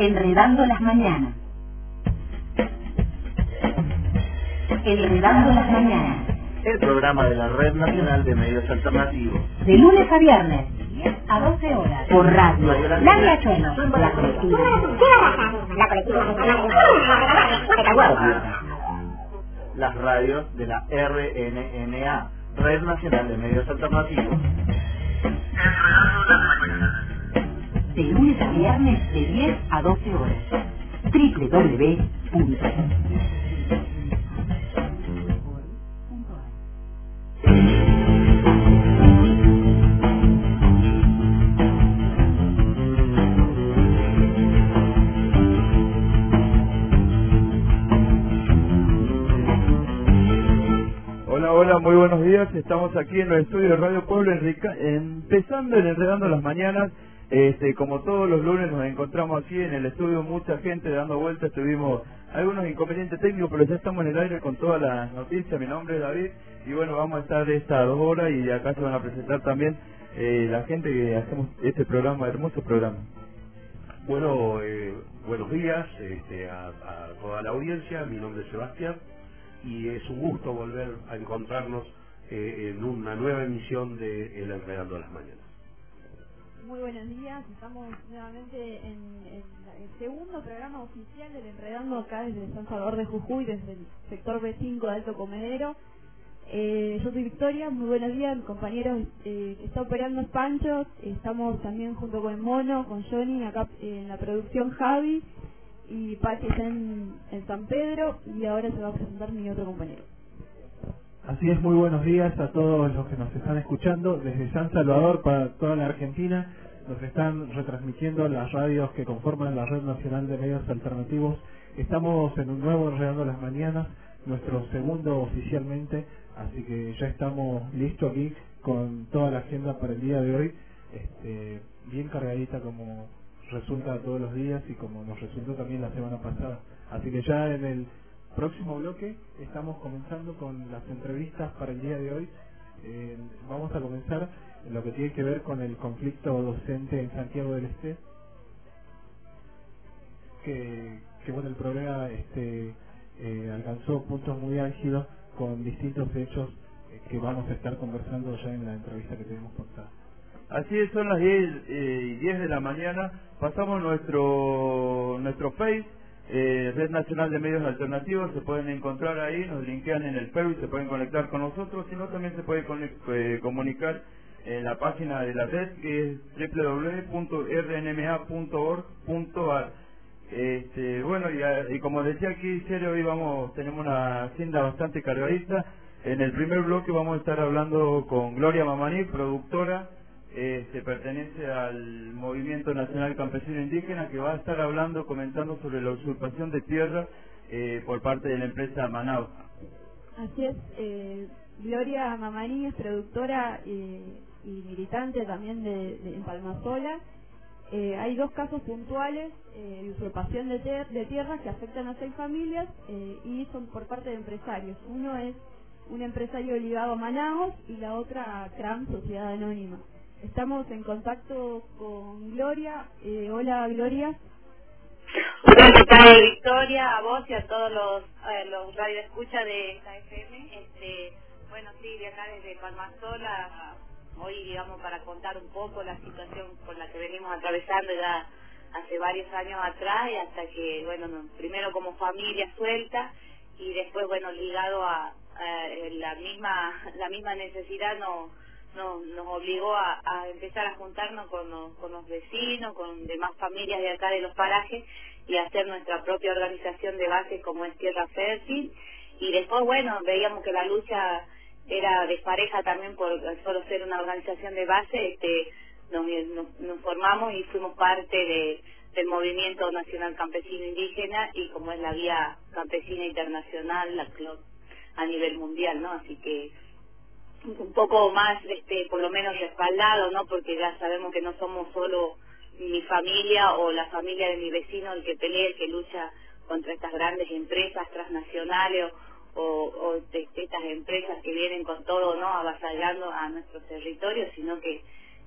Enredando las mañanas. Enredando las mañanas. El programa de la Red Nacional de Medios Alternativos. De lunes a viernes, a 12 horas. Por radio. La Riachuelo. La colectiva. La colectiva Las radios de la RNNA, Red Nacional de Medios Alternativos. De lunes a viernes, de 10 a 12 horas. www. Hola, muy buenos días. Estamos aquí en el estudio de Radio Pueblo, empezando el Enredando las Mañanas. Este, como todos los lunes nos encontramos aquí en el estudio, mucha gente dando vueltas. Tuvimos algunos inconvenientes técnicos, pero ya estamos en el aire con todas las noticias. Mi nombre es David y bueno, vamos a estar estas dos horas y acá se van a presentar también eh, la gente que hacemos este programa, hermoso programa. Bueno, eh, buenos días este, a, a toda la audiencia. Mi nombre es Sebastián y es un gusto volver a encontrarnos eh, en una nueva emisión de El Enredando las Mañanas. Muy buenos días, estamos nuevamente en, el segundo programa oficial del Enredando acá desde San Salvador de Jujuy, desde el sector B5 de Alto Comedero. Eh, yo soy Victoria, muy buenos días, mi compañero eh, está operando Pancho, estamos también junto con Mono, con Johnny, acá en la producción Javi y Pachi está en San Pedro y ahora se va a presentar mi otro compañero. Así es, muy buenos días a todos los que nos están escuchando desde San Salvador para toda la Argentina. Nos están retransmitiendo las radios que conforman la Red Nacional de Medios Alternativos. Estamos en un nuevo Enredando las Mañanas, nuestro segundo oficialmente, así que ya estamos listos aquí con toda la agenda para el día de hoy, este, bien cargadita como resulta todos los días y como nos resultó también la semana pasada. Así que ya en el próximo bloque estamos comenzando con las entrevistas para el día de hoy. Eh, vamos a comenzar en lo que tiene que ver con el conflicto docente en Santiago del Este. Que, bueno, el problema este, eh, alcanzó puntos muy álgidos con distintos hechos eh, que vamos a estar conversando ya en la entrevista que tenemos portada. Así es, son las 10 eh, y 10 de la mañana. Pasamos nuestro nuestro Face, eh, Red Nacional de Medios Alternativos. Se pueden encontrar ahí, nos linkean en el Facebook, se pueden conectar con nosotros. Si no, también se puede eh, comunicar en la página de la red que es www.rnma.org.ar. Este, bueno, y, a- y como decía aquí, serio, hoy vamos, tenemos una agenda bastante cargadita. En el primer bloque vamos a estar hablando con Gloria Mamaní, productora, este, pertenece al Movimiento Nacional Campesino Indígena, que va a estar hablando, comentando sobre la usurpación de tierra eh, por parte de la empresa Manaus. Así es, eh, Gloria Mamani es productora eh, y militante también de, de- en Palmasola. Hay dos casos puntuales de usurpación de, ter- tierras que afectan a seis familias y son por parte de empresarios. Uno es un empresario ligado a Manaus y la otra a CRAM, Sociedad Anónima. Estamos en contacto con Gloria. Eh, hola Gloria. Hola, ¿qué tal, Victoria? A vos y a todos los, eh, los radioescuchas de esta FM. Este, bueno, sí, de acá desde Palmasola, hoy, digamos, para contar un poco la situación por la que venimos atravesando ya hace varios años atrás y hasta que, bueno, no- primero como familia suelta y después, bueno, ligado a, a la misma la misma necesidad nos nos, obligó a, empezar a juntarnos con los, vecinos, con demás familias de acá de los parajes y hacer nuestra propia organización de base como es Tierra Fértil. Y después, bueno, veíamos que la lucha era despareja también por solo ser una organización de base, este, nos, formamos y fuimos parte de, del Movimiento Nacional Campesino Indígena y como es la Vía Campesina Internacional, la CLOP, a nivel mundial, ¿no? Así que un poco más, este, por lo menos respaldado, ¿no? Porque ya sabemos que no somos solo mi familia o la familia de mi vecino el que pelea, el que lucha contra estas grandes empresas transnacionales o, o estas empresas que vienen con todo, ¿no? Avasallando a nuestros territorios, sino que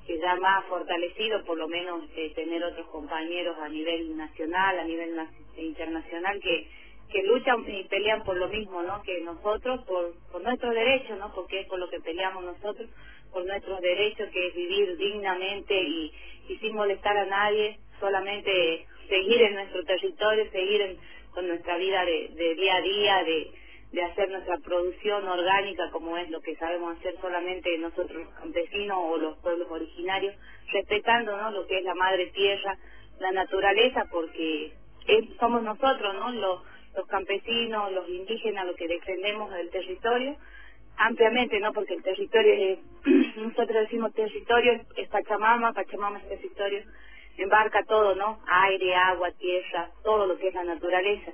que ya más fortalecido, por lo menos eh, tener otros compañeros a nivel nacional, a nivel internacional, que, que luchan y pelean por lo mismo, ¿no? Que nosotros, por, nuestros derechos, ¿no? Porque es por lo que peleamos nosotros, por nuestros derechos, que es vivir dignamente y, sin molestar a nadie, solamente seguir en nuestro territorio, seguir con nuestra vida de, día a día, de de hacer nuestra producción orgánica como es lo que sabemos hacer solamente nosotros los campesinos o los pueblos originarios, respetando ¿no? lo que es la madre tierra, la naturaleza, porque somos nosotros, ¿no? Los, los campesinos, los indígenas, los que defendemos el territorio, ampliamente, ¿no? Porque el territorio es, nosotros decimos territorio, es Pachamama, Pachamama es territorio, embarca todo, ¿no? Aire, agua, tierra, todo lo que es la naturaleza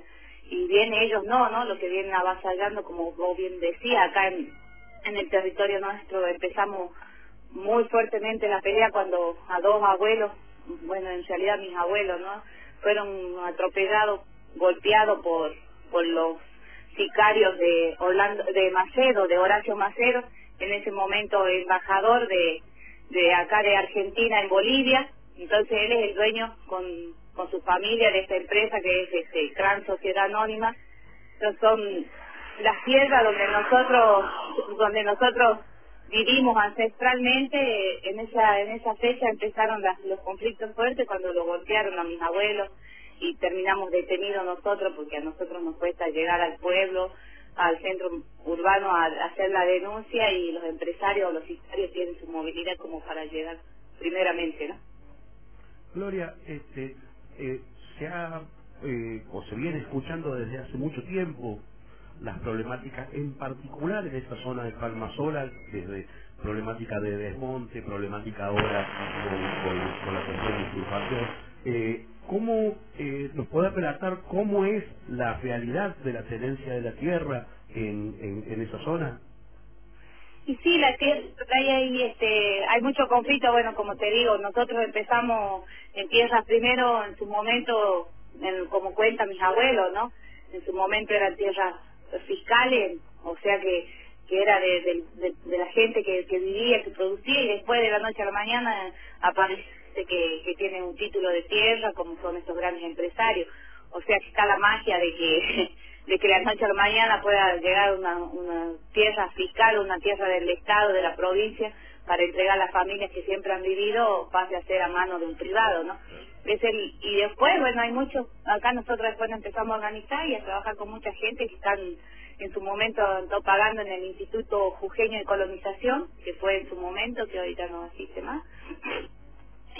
y bien ellos no, ¿no? Lo que vienen avasallando, como vos bien decía, acá en, en el territorio nuestro empezamos muy fuertemente la pelea cuando a dos abuelos, bueno, en realidad mis abuelos, ¿no? Fueron atropellados, golpeados por, por los sicarios de Orlando, de Macedo, de Horacio Macedo, en ese momento embajador de, de acá de Argentina en Bolivia, entonces él es el dueño con con su familia de esta empresa que es este, Gran Sociedad Anónima. son las tierras donde nosotros, donde nosotros vivimos ancestralmente. En esa, en esa fecha empezaron los conflictos fuertes cuando lo golpearon a mis abuelos y terminamos detenidos nosotros porque a nosotros nos cuesta llegar al pueblo, al centro urbano a, hacer la denuncia y los empresarios o los sicarios tienen su movilidad como para llegar primeramente, ¿no? Gloria, este, eh, se ha eh, o se viene escuchando desde hace mucho tiempo las problemáticas en particular en esta zona de Palma Sola, desde problemática de desmonte, problemática ahora con, la cuestión de usurpación. Eh, ¿Cómo eh, nos puede relatar cómo es la realidad de la tenencia de la tierra en, esa zona? Y sí, la tierra, hay, este, hay mucho conflicto, bueno, como te digo, nosotros empezamos en tierras primero, en su momento, como cuentan mis abuelos, ¿no? En su momento eran tierras fiscales, o sea que, era de, la gente que, que vivía, que producía, y después de la noche a la mañana aparece que, que tienen un título de tierra, como son estos grandes empresarios. O sea que está la magia de que de que la noche a la mañana pueda llegar una, una tierra fiscal, una tierra del Estado, de la provincia, para entregar a las familias que siempre han vivido, pase a ser a mano de un privado, ¿no? Es el, y después, bueno, hay muchos, acá nosotros después empezamos a organizar y a trabajar con mucha gente que están en su momento pagando en el Instituto Jujeño de Colonización, que fue en su momento, que ahorita no existe más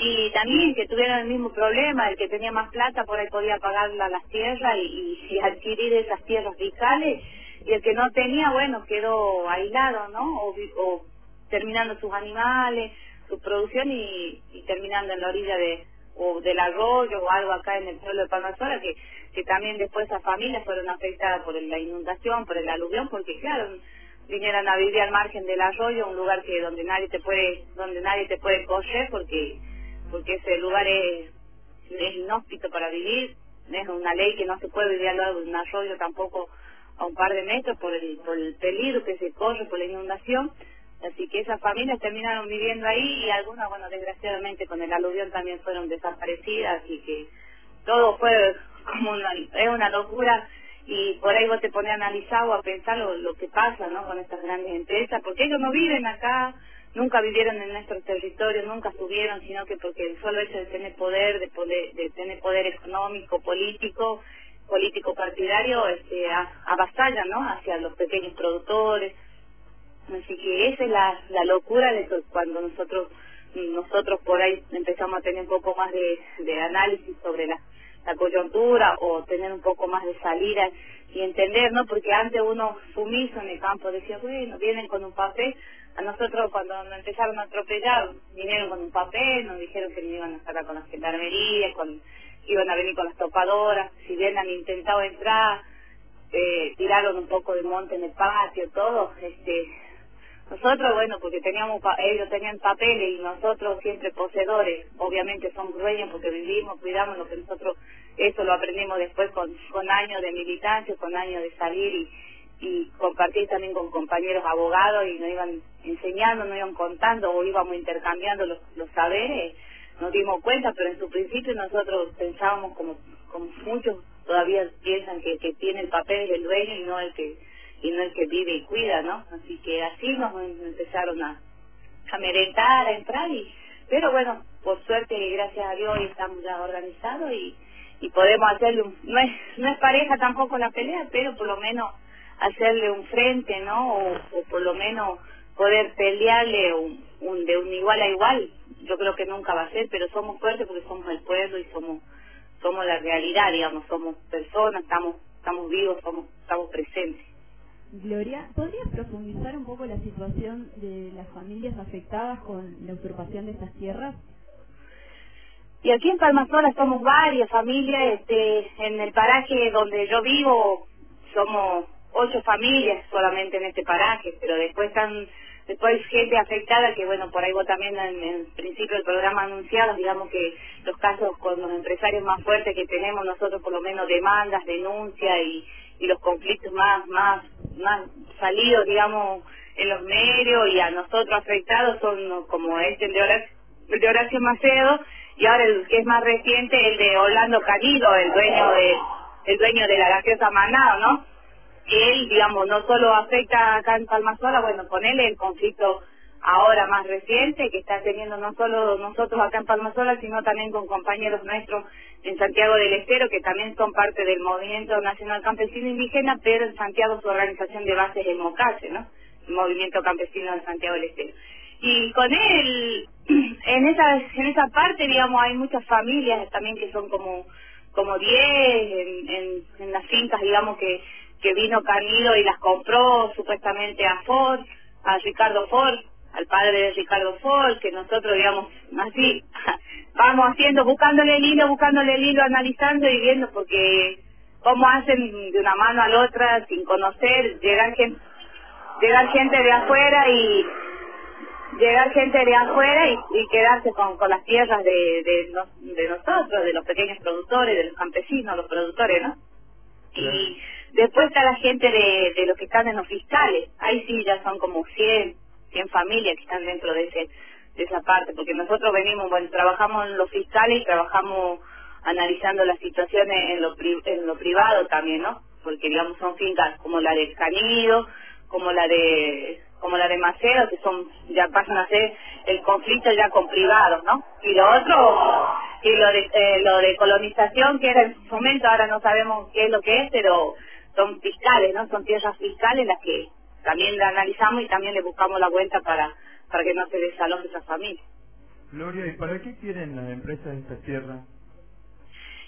y también que tuvieron el mismo problema, el que tenía más plata por ahí podía pagar las tierras y, adquirir esas tierras fiscales y el que no tenía, bueno, quedó aislado, ¿no? O, terminando sus animales, su producción y, terminando en la orilla de o del arroyo o algo acá en el pueblo de Palmasola que, que también después esas familias fueron afectadas por la inundación, por el aluvión, porque claro, vinieron a vivir al margen del arroyo, un lugar que donde nadie te puede, donde nadie te puede coger porque porque ese lugar es, inhóspito para vivir, es una ley que no se puede vivir al lado de un arroyo tampoco a un par de metros por el, por el peligro que se corre por la inundación. Así que esas familias terminaron viviendo ahí y algunas, bueno, desgraciadamente con el aluvión también fueron desaparecidas, así que todo fue como una, es una locura y por ahí vos te pones a analizar o a pensar lo, lo que pasa, ¿no? Con estas grandes empresas, porque ellos no viven acá, nunca vivieron en nuestro territorio, nunca subieron, sino que porque el solo hecho de tener poder, de, poder, de tener poder económico, político, político partidario, este, avasallan, ¿no? Hacia los pequeños productores. Así que esa es la, locura de cuando nosotros nosotros por ahí empezamos a tener un poco más de, análisis sobre la, la coyuntura o tener un poco más de salida y entender, ¿no? Porque antes uno sumiso en el campo decía, bueno, vienen con un papel, a nosotros cuando nos empezaron a atropellar, vinieron con un papel, nos dijeron que nos iban a sacar con las gendarmerías, con, iban a venir con las topadoras, si bien han intentado entrar, eh, tiraron un poco de monte en el patio, todo, este, nosotros, bueno, porque teníamos ellos tenían papeles y nosotros siempre poseedores, obviamente son dueños porque vivimos, cuidamos lo que nosotros, eso lo aprendimos después con, con años de militancia, con años de salir y, y compartir también con compañeros abogados y nos iban enseñando, nos iban contando o íbamos intercambiando los, los saberes, nos dimos cuenta, pero en su principio nosotros pensábamos como, como muchos todavía piensan que, que tiene el papel del dueño y no el que y no el que vive y cuida, ¿no? Así que así nos empezaron a, a merentar, a entrar y pero bueno, por suerte y gracias a Dios estamos ya organizados y, y podemos hacerle un, no es no es pareja tampoco la pelea, pero por lo menos hacerle un frente, ¿no? O, o por lo menos poder pelearle un, un, de un igual a igual. Yo creo que nunca va a ser, pero somos fuertes porque somos el pueblo y somos somos la realidad, digamos, somos personas, estamos estamos vivos, somos estamos presentes. Gloria, ¿podrías profundizar un poco la situación de las familias afectadas con la usurpación de estas tierras? Y aquí en Palmasola somos varias familias, este, en el paraje donde yo vivo somos ocho familias solamente en este paraje, pero después están después gente afectada que bueno por ahí vos también en el principio del programa anunciado digamos que los casos con los empresarios más fuertes que tenemos nosotros por lo menos demandas denuncias y, y los conflictos más más más salidos digamos en los medios y a nosotros afectados son como este el de Horacio, de Horacio Macedo y ahora el que es más reciente el de Orlando Canido el dueño de el dueño de la gaseosa Manado no él, digamos, no solo afecta acá en Palmasola, bueno, con él el conflicto ahora más reciente que está teniendo no solo nosotros acá en Palmasola, sino también con compañeros nuestros en Santiago del Estero, que también son parte del Movimiento Nacional Campesino Indígena, pero en Santiago su organización de base es el MOCASE, ¿no? El Movimiento Campesino de Santiago del Estero. Y con él, en esa, en esa parte, digamos, hay muchas familias también que son como como 10 en, en, las fincas, digamos, que que vino Camilo y las compró supuestamente a Ford, a Ricardo Ford, al padre de Ricardo Ford, que nosotros, digamos, así, vamos haciendo, buscándole el hilo, buscándole el hilo, analizando y viendo, porque cómo hacen de una mano a la otra sin conocer, llegar gente, llegar gente de afuera y llegar gente de afuera y, quedarse con, las tierras de, de, nos- de nosotros, de los pequeños productores, de los campesinos, los productores, ¿no? Después está la gente de, de los que están en los fiscales. Ahí sí ya son como 100, 100 familias que están dentro de ese de esa parte, porque nosotros venimos, bueno, trabajamos en los fiscales y trabajamos analizando las situaciones en lo, pri- en lo privado también, ¿no? Porque digamos son fincas como la de Canido, como la de como la de Maceo, que son ya pasan a ser el conflicto ya con privados, ¿no? Y lo otro, y lo de eh, lo de colonización que era en su momento, ahora no sabemos qué es lo que es, pero son fiscales, ¿no? Son tierras fiscales las que también la analizamos y también le buscamos la vuelta para para que no se desaloje esa familia. Gloria, ¿y para qué quieren las empresas esta tierra?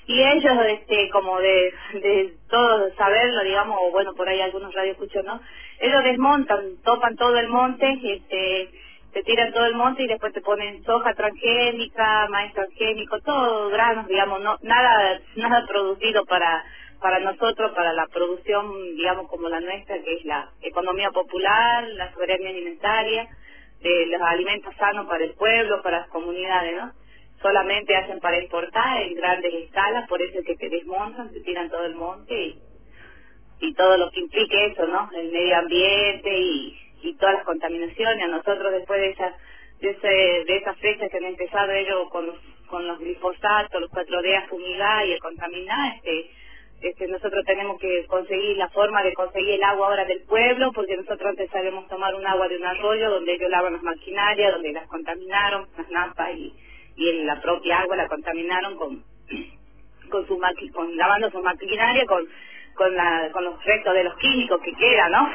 y ellos este como de, de todo saberlo digamos o bueno por ahí algunos radio escuchan no ellos desmontan topan todo el monte este te tiran todo el monte y después te ponen soja transgénica maíz transgénico todo granos digamos no nada nada producido para para nosotros para la producción digamos como la nuestra que es la economía popular la soberanía alimentaria de los alimentos sanos para el pueblo para las comunidades no solamente hacen para exportar en grandes escalas, por eso es que te desmontan, te tiran todo el monte y, todo lo que implique eso, ¿no? El medio ambiente y, todas las contaminaciones. A nosotros después de esa de, ese, de esas fechas que han empezado ellos con los, con los glifosatos, los cuatro d a fumigar y el contaminar, este, este, nosotros tenemos que conseguir la forma de conseguir el agua ahora del pueblo, porque nosotros antes sabemos tomar un agua de un arroyo donde ellos lavan las maquinarias, donde las contaminaron, las napas y, y en la propia agua la contaminaron con con su maqui con lavando su maquinaria con con la con los restos de los químicos que quedan no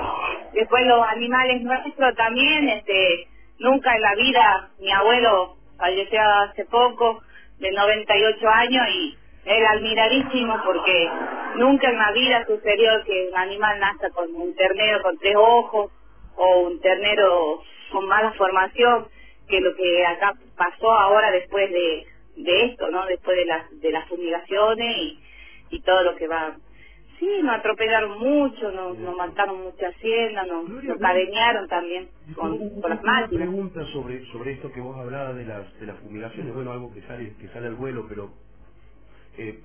después los animales nuestros también este nunca en la vida mi abuelo falleció hace poco de 98 años y era admiradísimo porque nunca en la vida sucedió que un animal nazca con un ternero con tres ojos o un ternero con mala formación que lo que acá pasó ahora después de, de esto, ¿no? Después de las de las fumigaciones y, y todo lo que va. Sí, nos atropellaron mucho, nos, nos mataron mucha hacienda, nos, nos cadenearon también con, con las Una máquinas. pregunta sobre sobre esto que vos hablabas de las de las fumigaciones, bueno, algo que sale que sale al vuelo, pero eh,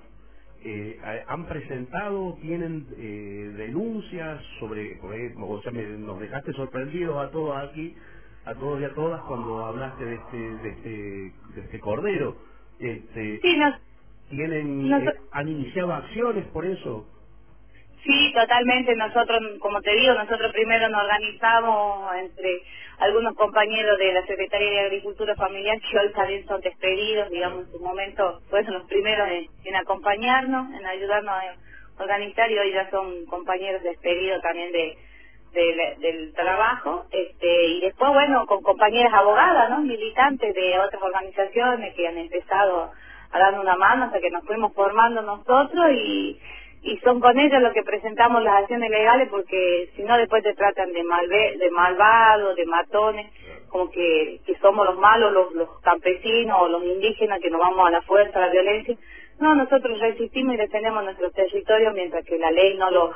eh, han presentado, tienen eh, denuncias sobre, o sea, me- nos dejaste sorprendidos a todos aquí, a todos y a todas cuando hablaste de este, de este, de este cordero. Este, Sí, nos, tienen, nos- eh, han iniciado acciones por eso. Sí, totalmente. Nosotros, como te digo, nosotros primero nos organizamos entre algunos compañeros de la Secretaría de Agricultura Familiar que hoy también son despedidos, digamos, en su momento fueron los primeros en, acompañarnos, en ayudarnos a organizar y hoy ya son compañeros despedidos también de, de- del trabajo. este Y después, bueno, con compañeras abogadas, ¿no? Militantes de otras organizaciones que han empezado a darnos una mano hasta que nos fuimos formando nosotros y y son con ellos los que presentamos las acciones legales porque si no después te tratan de malve de malvados, de matones, como que, que somos los malos, los, los campesinos o los indígenas que nos vamos a la fuerza, a la violencia. No, nosotros resistimos y defendemos nuestro territorio mientras que la ley no lo...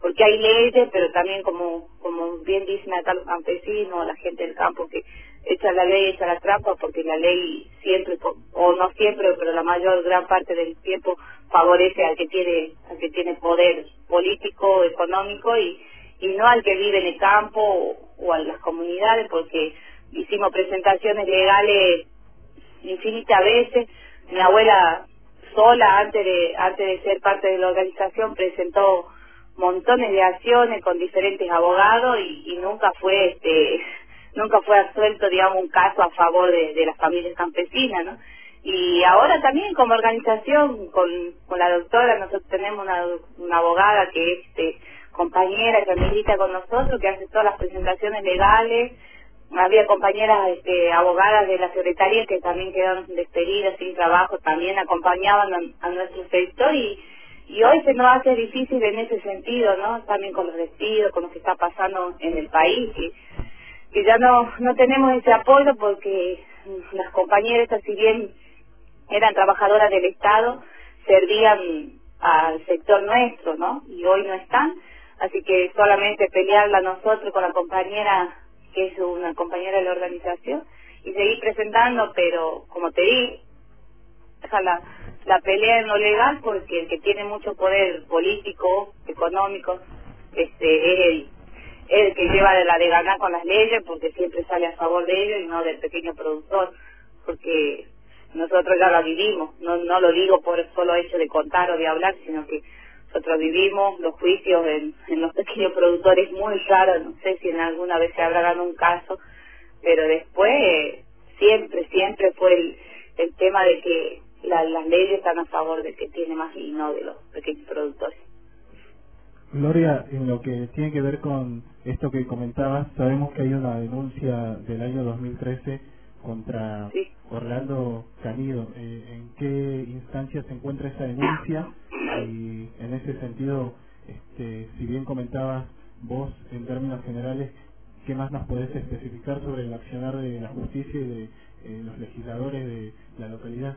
Porque hay leyes, pero también como como bien dicen acá los campesinos, la gente del campo, que echa la ley, echa la trampa, porque la ley siempre, o no siempre, pero la mayor gran parte del tiempo favorece al que tiene al que tiene poder político, económico y, y no al que vive en el campo o a las comunidades, porque hicimos presentaciones legales infinitas veces. Mi abuela sola, antes de, antes de ser parte de la organización, presentó montones de acciones con diferentes abogados y, nunca fue este nunca fue absuelto digamos un caso a favor de, las familias campesinas y ahora también como organización con, con la doctora nosotros tenemos una, una abogada que es este, compañera que milita con nosotros que hace todas las presentaciones legales había compañeras este, abogadas de la secretaría que también quedaron despedidas sin trabajo también acompañaban a, nuestro sector y y hoy se nos hace difícil en ese sentido, ¿no? También con los despidos, con lo que está pasando en el país, que, que ya no, no tenemos ese apoyo porque las compañeras, si bien eran trabajadoras del Estado, servían al sector nuestro, ¿no? Y hoy no están, así que solamente pelearla nosotros con la compañera, que es una compañera de la organización, y seguir presentando, pero como te di, la, la pelea en lo legal porque el que tiene mucho poder político, económico, este es el, el que lleva de la de ganar con las leyes porque siempre sale a favor de ellos y no del pequeño productor porque nosotros ya la vivimos. No no lo digo por el solo hecho de contar o de hablar sino que nosotros vivimos los juicios en, los pequeños productores muy raros no sé si en alguna vez se habrá dado un caso pero después siempre siempre fue el, el tema de que la- las leyes están a favor del que tiene más y no de los pequeños productores. Gloria, en lo que tiene que ver con esto que comentabas, sabemos que hay una denuncia del año 2013 contra Sí. Orlando Canido. Eh, ¿En qué instancia se encuentra esa denuncia? Y en ese sentido, este, si bien comentabas vos en términos generales, ¿qué más nos podés especificar sobre el accionar de la justicia y de eh, los legisladores de la localidad?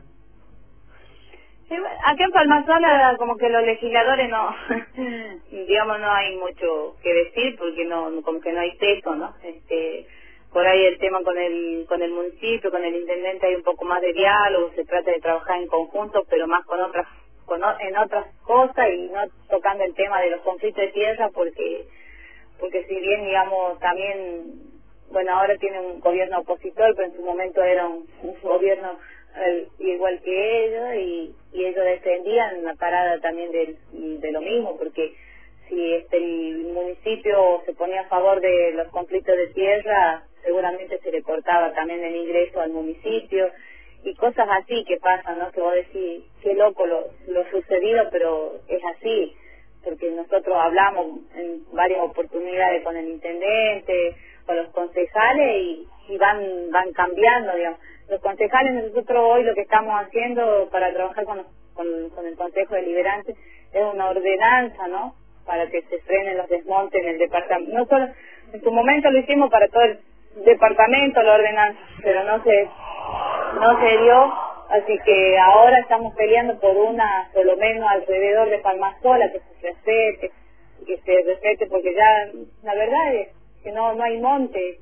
Sí, bueno, Acá en Palmasola como que los legisladores no, digamos no hay mucho que decir porque no, como que no hay peso, ¿no? Este, por ahí el tema con el, con el municipio, con el intendente hay un poco más de diálogo, se trata de trabajar en conjunto, pero más con otras, con, en otras cosas y no tocando el tema de los conflictos de tierra porque, porque si bien digamos también, bueno ahora tiene un gobierno opositor, pero en su momento era un, gobierno eh, igual que ellos y, ellos defendían la parada también del- de lo mismo porque si este el municipio se ponía a favor de los conflictos de tierra seguramente se le cortaba también el ingreso al municipio y cosas así que pasan no que vos decís qué loco lo, lo sucedido pero es así porque nosotros hablamos en varias oportunidades con el intendente, con los concejales y, van van cambiando, digamos. Los concejales nosotros hoy lo que estamos haciendo para trabajar con, con, con el Consejo Deliberante es una ordenanza, ¿no? Para que se frenen los desmontes en el departamento. No solo, en su momento lo hicimos para todo el departamento la ordenanza, pero no se no se dio, así que ahora estamos peleando por una, por lo menos alrededor de Palmasola, que se respete, que se respete, porque ya, la verdad es que no, no hay monte,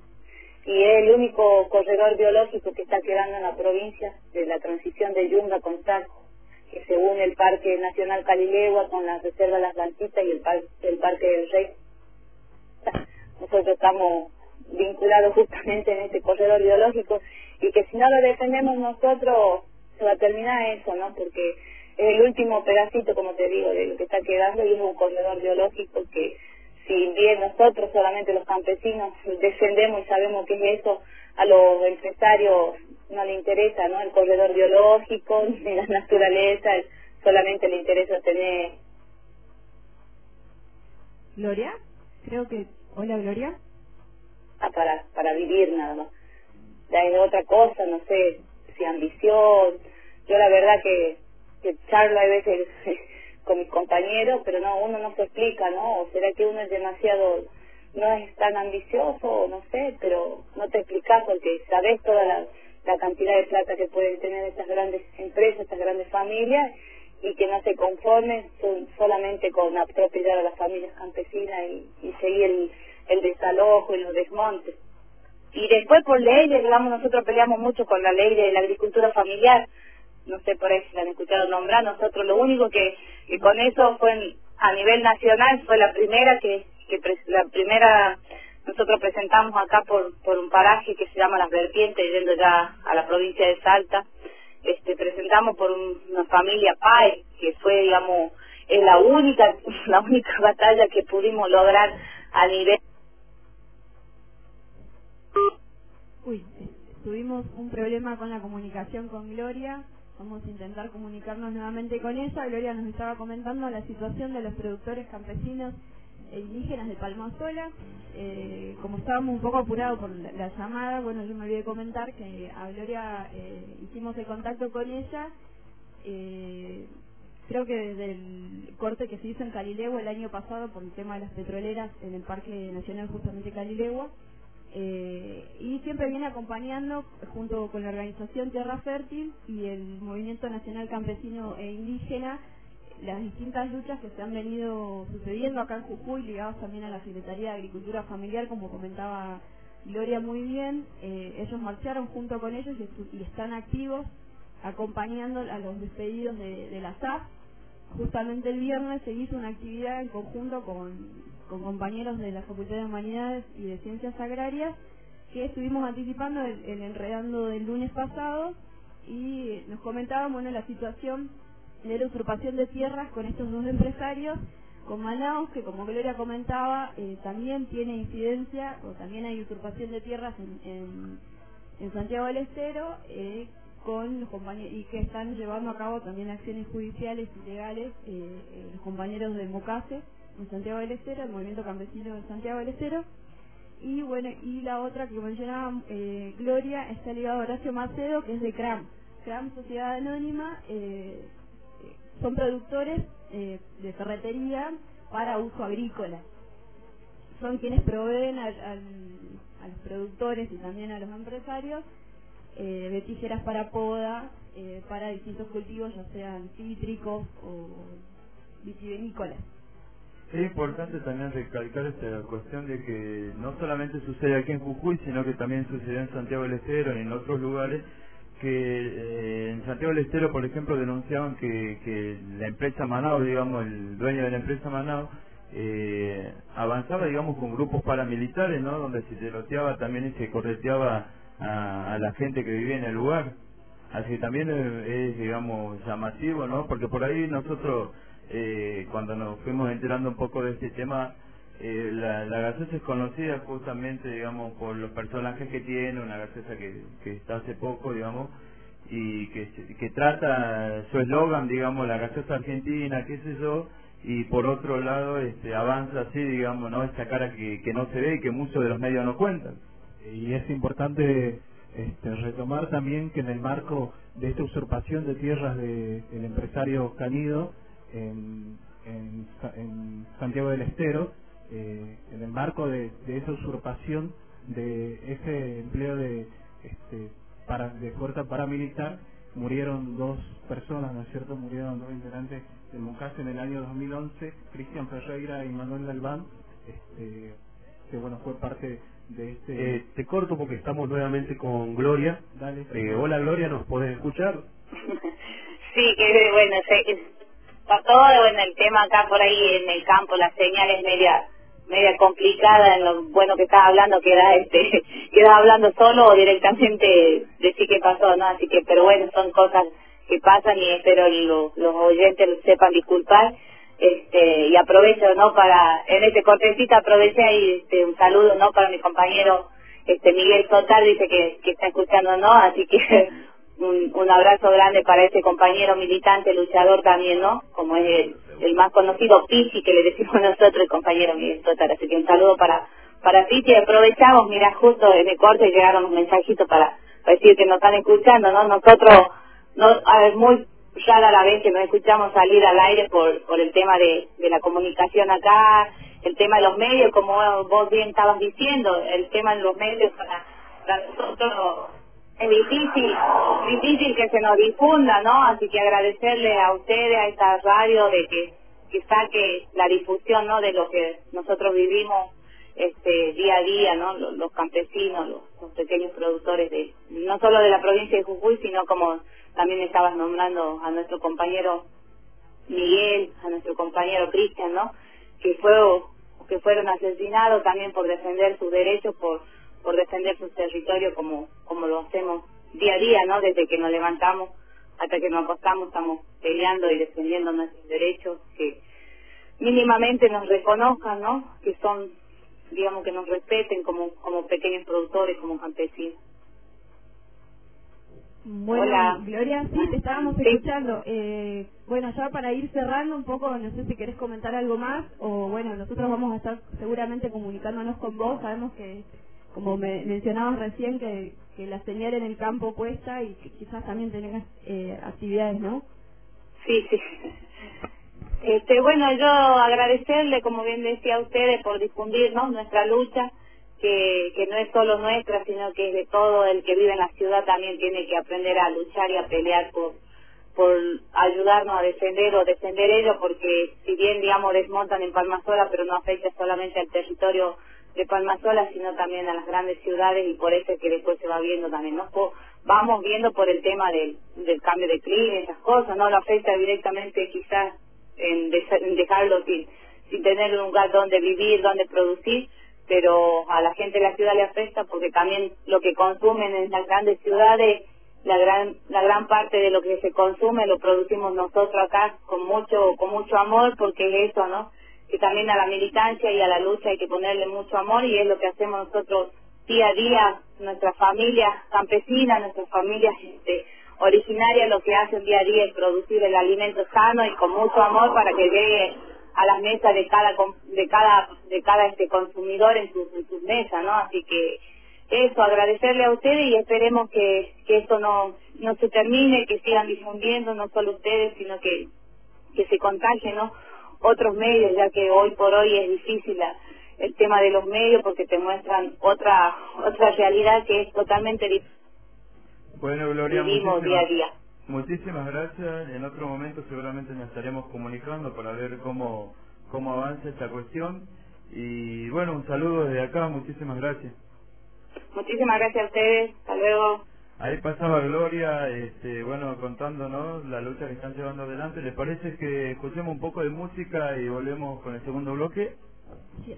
y es el único corredor biológico que está quedando en la provincia de la transición de Yunga con Salco, que se une el Parque Nacional Calilegua con la Reserva Las Blanquitas y el, par el Parque del Rey. Nosotros estamos vinculados justamente en este corredor biológico y que si no lo defendemos nosotros se va a terminar eso, ¿no? Porque es el último pedacito, como te digo, de lo que está quedando y es un corredor biológico que si bien nosotros solamente los campesinos defendemos y sabemos que es eso, a los empresarios no le interesa, ¿no? El corredor biológico, ni la naturaleza, solamente le interesa tener... Gloria, creo que... Hola, Gloria. Para, para vivir nada más. Ya es otra cosa, no sé, si ambición. Yo la verdad que, que charlo a veces con mis compañeros, pero no, uno no se explica, ¿no? ¿O será que uno es demasiado no es tan ambicioso, no sé, pero no te explicas porque sabes toda la, cantidad de plata que pueden tener estas grandes empresas, estas grandes familias y que no se conformen solamente con atropellar a las familias campesinas y, seguir el, desalojo y los desmontes. Y después por ley, digamos, nosotros peleamos mucho con la ley de la agricultura familiar, no sé por ahí si la han escuchado nombrar, nosotros lo único que, con eso fue a nivel nacional, fue la primera que que la primera nosotros presentamos acá por, por un paraje que se llama Las Vertientes, yendo ya a la provincia de Salta, este presentamos por una familia PAE, que fue, digamos, es la única, la única batalla que pudimos lograr a nivel... Uy, tuvimos un problema con la comunicación con Gloria, vamos a intentar comunicarnos nuevamente con ella. Gloria nos estaba comentando la situación de los productores campesinos indígenas de Palmasola. Eh, como estábamos un poco apurados por la, llamada, bueno, yo me olvidé comentar que a Gloria eh, hicimos el contacto con ella. Eh, creo que desde el corte que se hizo en Calilegua el año pasado por el tema de las petroleras en el Parque Nacional justamente Calilegua. Eh, y siempre viene acompañando junto con la organización Tierra Fértil y el Movimiento Nacional Campesino e Indígena las distintas luchas que se han venido sucediendo acá en Jujuy, ligadas también a la Secretaría de Agricultura Familiar, como comentaba Gloria muy bien. Eh, ellos marcharon junto con ellos y, están activos acompañando a los despedidos de, la SAF. Justamente el viernes se hizo una actividad en conjunto con, con compañeros de la Facultad de Humanidades y de Ciencias Agrarias que estuvimos anticipando el, el enredando del lunes pasado y nos comentaban bueno la situación de la usurpación de tierras con estos dos empresarios, con Manaus, que como Gloria comentaba, eh, también tiene incidencia, o también hay usurpación de tierras en, en, Santiago del Estero, eh, con los compañeros, y que están llevando a cabo también acciones judiciales y legales eh, los compañeros de Mocase en Santiago del Estero, el movimiento campesino de Santiago del Estero, y bueno, y la otra que mencionaba Gloria está ligada a Horacio Macedo, que es de CRAM. CRAM, Sociedad Anónima, eh, son productores eh, de ferretería para uso agrícola. Son quienes proveen a los productores y también a los empresarios eh, de tijeras para poda, eh, para distintos cultivos, ya sean cítricos o vitivinícolas. Es importante también recalcar esta cuestión de que no solamente sucede aquí en Jujuy, sino que también sucede en Santiago del Estero y en otros lugares que eh, en Santiago del Estero, por ejemplo, denunciaban que, que la empresa Manao, digamos, el dueño de la empresa Manao, eh, avanzaba, digamos, con grupos paramilitares, ¿no? Donde se tiroteaba también y se correteaba a, la gente que vivía en el lugar. Así que también es, digamos, llamativo, ¿no? Porque por ahí nosotros, eh, cuando nos fuimos enterando un poco de este tema, eh, la, la es conocida justamente, digamos, por los personajes que tiene, una gaseosa que, está hace poco, digamos, y que, trata su eslogan, digamos, la gaseosa argentina, qué sé yo, y por otro lado este, avanza así, digamos, ¿no? Esta cara que, no se ve y que muchos de los medios no cuentan. Y es importante este, retomar también que en el marco de esta usurpación de tierras del el empresario Canido en, en, en Santiago del Estero, eh, en el marco de, esa usurpación de ese empleo de este, para, de fuerza paramilitar murieron dos personas, ¿no es cierto? Murieron dos integrantes del MOCAS en el año 2011, Cristian Ferreira y Manuel Galván, este, que bueno, fue parte de este... Eh, te corto porque estamos nuevamente con Gloria. Dale. Eh, hola Gloria, ¿nos podés escuchar? Sí, que bueno, se, está todo bueno el tema acá por ahí en el campo, la señal es media media complicada en lo bueno que estás hablando, quedas este, quedas hablando solo o directamente decir qué pasó, ¿no? Así que, pero bueno, son cosas que pasan y espero los, los oyentes sepan disculpar. Este, y aprovecho, ¿no? Para, en este cortecito aproveché ahí este, un saludo, ¿no? Para mi compañero este Miguel Sotar, dice que, que está escuchando, ¿no? Así que un, abrazo grande para ese compañero militante, luchador también, ¿no? Como es el, más conocido Pichi, que le decimos nosotros, el compañero Miguel Sotar. Así que un saludo para para Pichi. Aprovechamos, mira, justo en el corte llegaron los mensajitos para, decir que nos están escuchando, ¿no? Nosotros, no, a ver, muy rara la vez que nos escuchamos salir al aire por, el tema de, la comunicación acá, el tema de los medios, como vos bien estabas diciendo, el tema de los medios para nosotros es difícil, difícil que se nos difunda, ¿no? Así que agradecerle a ustedes, a esta radio, de que, que saque la difusión, ¿no? De lo que nosotros vivimos este día a día, ¿no? Los, campesinos, los, los, pequeños productores de, no solo de la provincia de Jujuy, sino como también estabas nombrando a nuestro compañero Miguel, a nuestro compañero Cristian, ¿no? Que fue que fueron asesinados también por defender sus derechos, por por defender su territorio como, como lo hacemos día a día, ¿no? Desde que nos levantamos hasta que nos acostamos estamos peleando y defendiendo nuestros derechos, que mínimamente nos reconozcan, ¿no? Que son, digamos, que nos respeten como, como pequeños productores, como campesinos. Bueno, Hola. Gloria, sí, te estábamos Sí. escuchando. Eh, bueno, ya para ir cerrando un poco, no sé si querés comentar algo más o bueno, nosotros vamos a estar seguramente comunicándonos con vos. Sabemos que, como me mencionabas recién, que, que la señal en el campo cuesta y que quizás también tengas eh, actividades, ¿no? Sí, sí. Este, bueno, yo agradecerle, como bien decía a ustedes, por difundir ¿no? nuestra lucha, que, que no es solo nuestra, sino que es de todo el que vive en la ciudad también tiene que aprender a luchar y a pelear por, por ayudarnos a defender o defender ellos, porque si bien, digamos, desmontan en Palmasola, pero no afecta solamente al territorio de Palmasola, sino también a las grandes ciudades y por eso es que después se va viendo también, ¿no? Vamos viendo por el tema del, del cambio de clima esas cosas, no lo afecta directamente quizás en dejarlo sin, sin tener un lugar donde vivir, donde producir, pero a la gente de la ciudad le afecta porque también lo que consumen en las grandes ciudades, la gran la gran parte de lo que se consume lo producimos nosotros acá con mucho con mucho amor porque es eso, ¿no? Que también a la militancia y a la lucha hay que ponerle mucho amor y es lo que hacemos nosotros día a día, nuestras familias campesinas, nuestras familias originarias lo que hacen día a día es producir el alimento sano y con mucho amor para que llegue a las mesas de cada de cada de cada este consumidor en sus en sus mesas no así que eso agradecerle a ustedes y esperemos que que esto no no se termine que sigan difundiendo no solo ustedes sino que que se contagien no otros medios ya que hoy por hoy es difícil la- el tema de los medios porque te muestran otra otra realidad que es totalmente diferente Bueno, Gloria, vivimos día a muchísimas, día muchísimas gracias. En otro momento seguramente nos estaremos comunicando para ver cómo, cómo avanza esta cuestión. Y bueno, un saludo desde acá, muchísimas gracias. muchísimas gracias a ustedes hasta luego Ahí pasaba Gloria, este, bueno, contándonos la lucha que están llevando adelante. ¿Les parece que escuchemos un poco de música y volvemos con el segundo bloque? Thank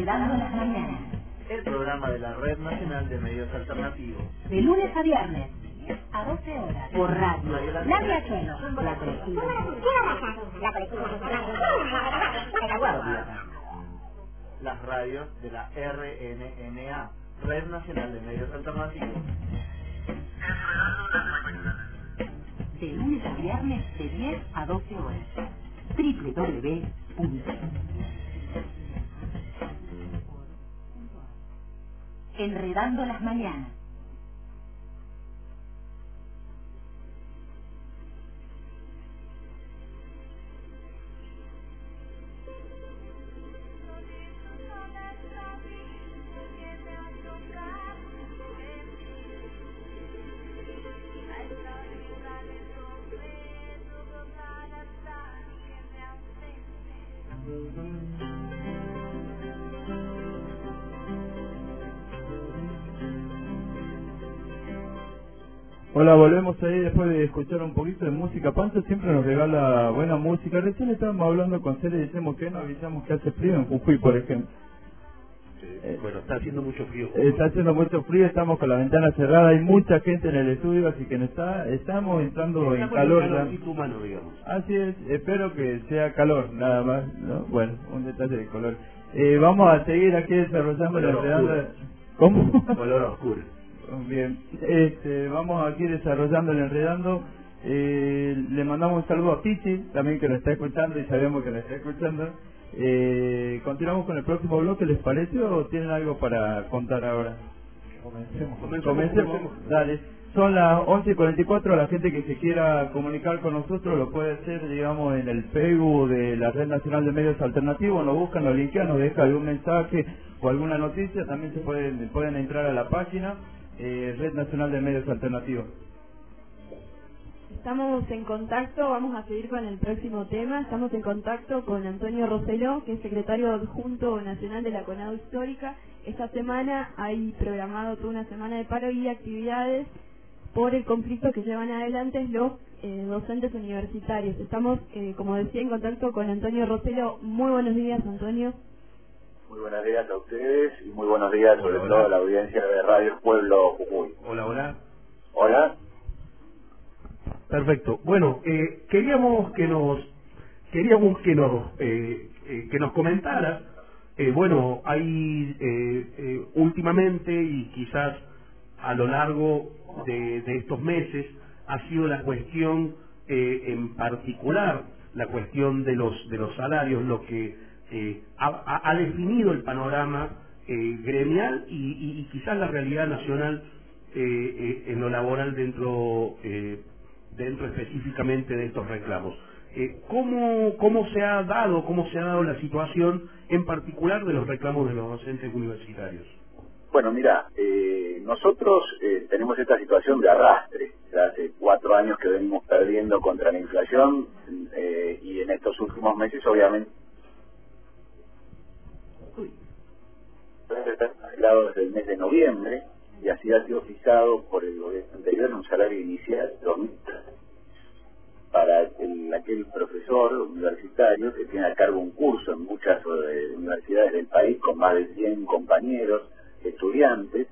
Enredando las mañanas. El programa de la Red Nacional de Medios Alternativos. De lunes a viernes. A 12 horas. Por radio. La Riachuelo. La colectiva. La colectiva. las radios de la RNNA, Red Nacional de Medios Alternativos. De lunes a viernes de 10 a 12 horas. www. Enredando las mañanas. Volvemos ahí después de escuchar un poquito de música. Pancho siempre nos regala buena música. Recién estábamos hablando con Cele y decimos que no avisamos que hace frío en Jujuy, por ejemplo. Eh, bueno, está haciendo mucho frío. Está haciendo mucho frío, estamos con la ventana cerrada, hay mucha gente en el estudio, así que no está, estamos entrando en calor. en ya. calorcito humano, digamos. Así es, espero que sea calor, nada más, ¿no? Bueno, un detalle de color. Eh, vamos a seguir aquí desarrollando la redonda-. ¿Cómo? Color oscuro. Bien, este, vamos aquí desarrollando el enredando. Eh, le mandamos un saludo a Pichi, también que lo está escuchando y sabemos que lo está escuchando. Eh, continuamos con el próximo bloque, ¿les parece o tienen algo para contar ahora? Comencemos. Comencemos, dale. Son las 11 y 44, la gente que se quiera comunicar con nosotros lo puede hacer, digamos, en el Facebook de la Red Nacional de Medios Alternativos, nos buscan, nos linkean, nos deja algún mensaje o alguna noticia, también se pueden, pueden entrar a la página eh, Red Nacional de Medios Alternativos. Estamos en contacto, vamos a seguir con el próximo tema. Estamos en contacto con Antonio Roseló, que es secretario adjunto nacional de la CONADO Histórica. Esta semana hay programado toda una semana de paro y actividades por el conflicto que llevan adelante los eh, docentes universitarios. Estamos, eh, como decía, en contacto con Antonio Roseló. Muy buenos días, Antonio. Muy buenos días a ustedes y muy buenos días sobre Hola, todo a la audiencia de Radio Pueblo Jujuy. Hola, hola. Hola. Perfecto. Bueno, eh, queríamos que nos queríamos que nos eh, eh, que nos comentara. eh, bueno, hay eh, últimamente y quizás a lo largo de, de estos meses ha sido la cuestión eh, en particular la cuestión de los de los salarios lo que eh, ha, ha- definido el panorama eh, gremial y, y- y quizás la realidad nacional eh, eh, en lo laboral dentro eh, dentro específicamente de estos reclamos. Eh, ¿cómo, ¿Cómo se ha dado, cómo se ha dado la situación en particular de los reclamos de los docentes universitarios? Bueno, mira, nosotros tenemos esta situación de arrastre. Ya hace cuatro años que venimos perdiendo contra la inflación y en estos últimos meses, obviamente, está arreglado desde el mes de noviembre y así ha sido fijado por el gobierno anterior un salario inicial de 2.000 para el- aquel profesor universitario que tiene a cargo un curso en muchas eh, universidades del país con más de 100 compañeros, estudiantes,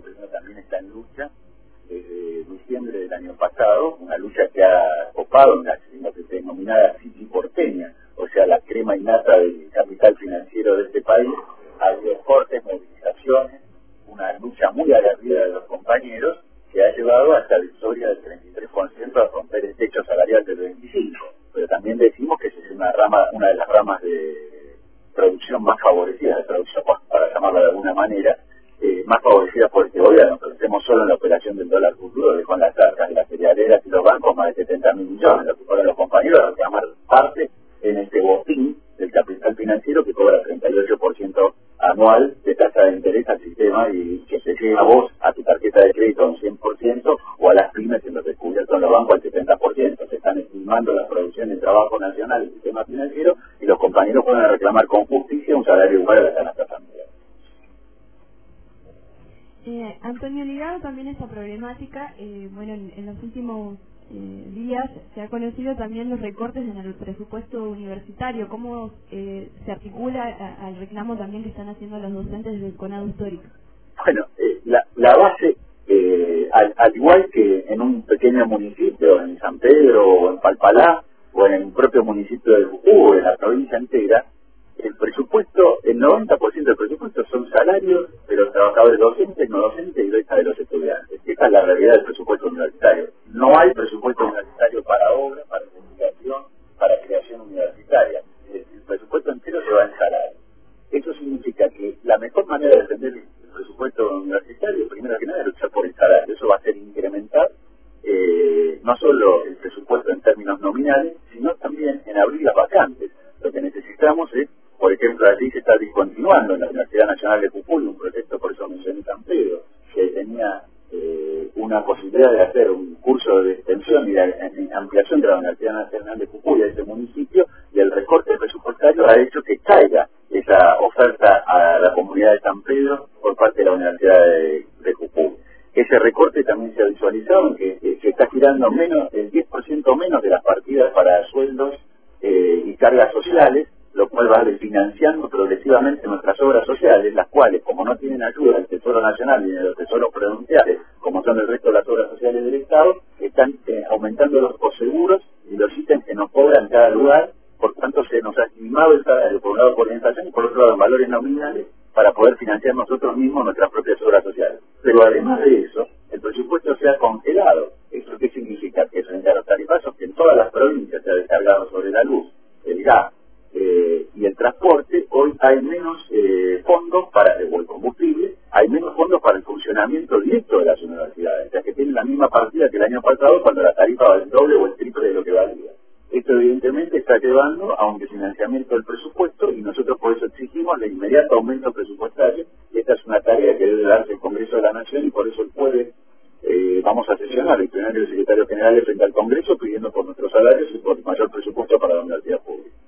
primero también está en lucha desde diciembre del año pasado, una lucha que ha copado en, la, lo que se denomina City porteña, o sea, la crema innata del capital financiero de este país. Ha habido cortes, movilizaciones, una lucha muy aguerrida de los compañeros que ha llevado hasta la victoria del 33% a romper el techo salarial del 25%. Pero también decimos que esa es una, rama, una de las ramas de producción más favorecidas, de producción, para llamarla de alguna manera, eh, más favorecidas por este gobierno. Pensemos solo en la operación del dólar futuro, dejó en las arcas de las cerealeras y los bancos más de 70 mil millones, lo que fueron los compañeros a reclamar parte en este botín del capital financiero que cobra 38% anual de tasa de interés al sistema y que se llega a vos a tu tarjeta de crédito un 100% o a las pymes en los descubiertos en los bancos al 70%. Se están estimando la producción de trabajo nacional del sistema financiero y los compañeros pueden reclamar con justicia un salario igual a la canasta familiar. Antonio, ligado también esta problemática, eh, bueno, en, los últimos eh, días se ha conocido también los recortes en el presupuesto universitario. ¿Cómo eh, se articula al reclamo también que están haciendo los docentes del CONADO histórico? Bueno, eh, la, la base, al, al igual que en un pequeño municipio, en San Pedro o en Palpalá, o en el propio municipio de Jujuy, en la provincia entera, el presupuesto, el 90% del presupuesto son salarios de los trabajadores docentes, no docentes y becas de los estudiantes. Esta es la realidad del presupuesto universitario. No hay presupuesto universitario para obra, para investigación, para creación universitaria. El, el presupuesto entero se va en salario. Eso significa que la mejor manera de defender el presupuesto universitario, primero que nada, es luchar por el salario. Eso va a ser incrementar eh, no solo el presupuesto en términos nominales, sino también en abrir las vacantes. Lo que necesitamos es, por ejemplo, allí se está discontinuando en la Universidad Nacional de Jujuy un proyecto, por eso mencioné San Pedro, que tenía eh, una posibilidad de hacer un curso de extensión y de ampliación de la Universidad Nacional de Jujuy a ese municipio, y el recorte presupuestario ha hecho que caiga esa oferta a la comunidad de San Pedro por parte de la Universidad de, de. Ese recorte también se ha visualizado que se está girando menos, el 10% menos de las partidas para sueldos eh, y cargas sociales, lo cual va financiando progresivamente nuestras obras sociales, las cuales, como no tienen ayuda del Tesoro Nacional ni de los tesoros provinciales, como son el resto de las obras sociales del Estado, están eh, aumentando los coseguros y los ítems que nos cobran cada lugar, por tanto se nos ha estimado el salario, por un lado por y por otro lado en valores nominales, para poder financiar nosotros mismos nuestras propias obras sociales. Pero además de eso, el presupuesto se ha congelado. ¿Eso qué significa? Que frente a los tarifazos que en todas las provincias se ha descargado sobre la luz, el gas eh, y el transporte, hoy hay fondos para el combustible, hay menos fondos para el funcionamiento directo de las universidades, o sea que tienen la misma partida que el año pasado cuando la tarifa vale el doble o el triple de lo que valía. Esto evidentemente está llevando a un desfinanciamiento del presupuesto y nosotros por eso exigimos el inmediato aumento presupuestario. Esta es una tarea que debe darse el Congreso de la Nación y por eso el jueves eh, vamos a sesionar el plenario del secretario general frente al Congreso pidiendo por nuestros salarios y por mayor presupuesto para la universidad pública.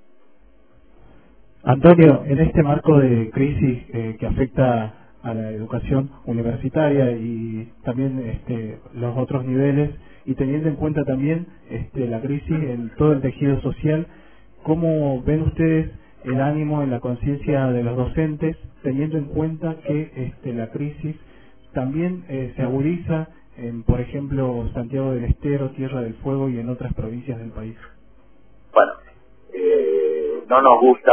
Antonio, en este marco de crisis eh, que afecta a la educación universitaria y también este, los otros niveles, y teniendo en cuenta también este, la crisis en todo el tejido social, ¿cómo ven ustedes el ánimo en la conciencia de los docentes, teniendo en cuenta que este, la crisis también eh, se agudiza en, por ejemplo, Santiago del Estero, Tierra del Fuego y en otras provincias del país? Bueno, eh, no nos gusta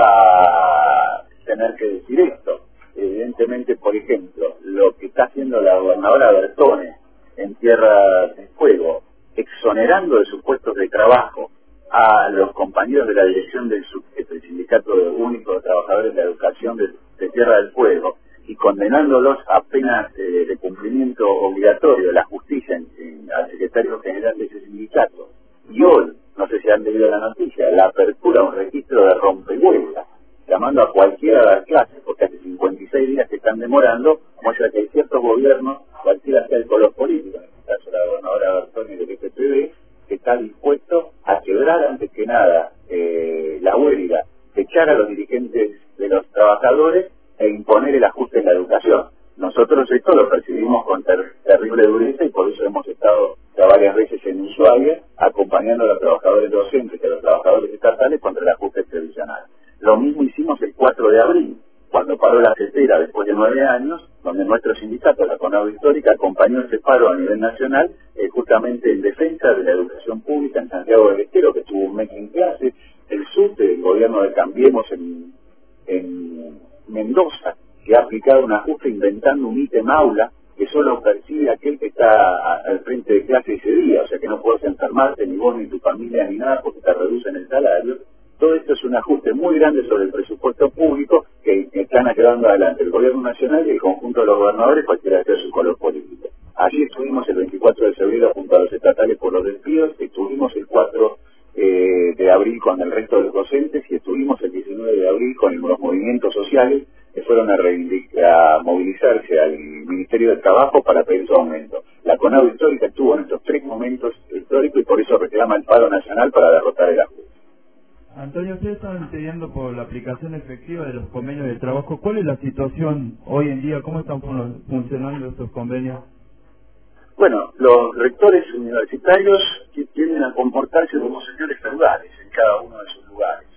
tener que decir esto. Evidentemente, por ejemplo, lo que está haciendo la gobernadora Bertone en Tierra del Fuego, exonerando de sus puestos de trabajo a los compañeros de la dirección del, del Sindicato Único de Trabajadores de la Educación de, Tierra del Fuego y condenándolos a penas eh, de cumplimiento obligatorio de la justicia en, al secretario general de ese sindicato. Y hoy, no sé si han leído la noticia, la apertura de un registro de rompehuelgas, llamando a cualquiera a dar clases, porque hace 56 días que están demorando, muestra que hay ciertos gobiernos, cualquiera sea el color político, en este caso la gobernadora Bertoni del FPV, que está dispuesto a quebrar antes que nada eh, la huelga, echar a los dirigentes de los trabajadores e imponer el ajuste en la educación. Nosotros esto lo percibimos con ter terrible dureza y por eso hemos estado ya varias veces en Ushuaia acompañando a los trabajadores docentes y a los trabajadores estatales contra el ajuste previsional. Lo mismo hicimos el 4 de abril, cuando paró la CETERA después de nueve años, donde nuestro sindicato, la CONADO Histórica, acompañó ese paro a nivel nacional eh, justamente en defensa de la educación pública en Santiago del Estero, que estuvo un mes en clase, el sur del gobierno de Cambiemos en, en Mendoza, que ha aplicado un ajuste inventando un ítem aula que solo percibe aquel que está al frente de clase ese día, o sea que no puedes enfermarte ni vos ni tu familia ni nada porque te reducen el salario. Todo esto es un ajuste muy grande sobre el presupuesto público que, están llevando adelante el gobierno nacional y el conjunto de los gobernadores, cualquiera sea su color político. Allí estuvimos el 24 de febrero junto a los estatales por los despidos, estuvimos el 4 eh, de abril con el resto de los docentes y estuvimos el 19 de abril con los movimientos sociales que fueron a, a movilizarse al Ministerio del Trabajo para pedir su aumento. La CONADO histórica estuvo en estos tres momentos históricos y por eso reclama el paro nacional para derrotar el ajuste. Antonio, ustedes están pidiendo por la aplicación efectiva de los convenios de trabajo. ¿Cuál es la situación hoy en día? ¿Cómo están funcionando estos convenios? Bueno, los rectores universitarios tienden a comportarse como señores feudales en cada uno de sus lugares.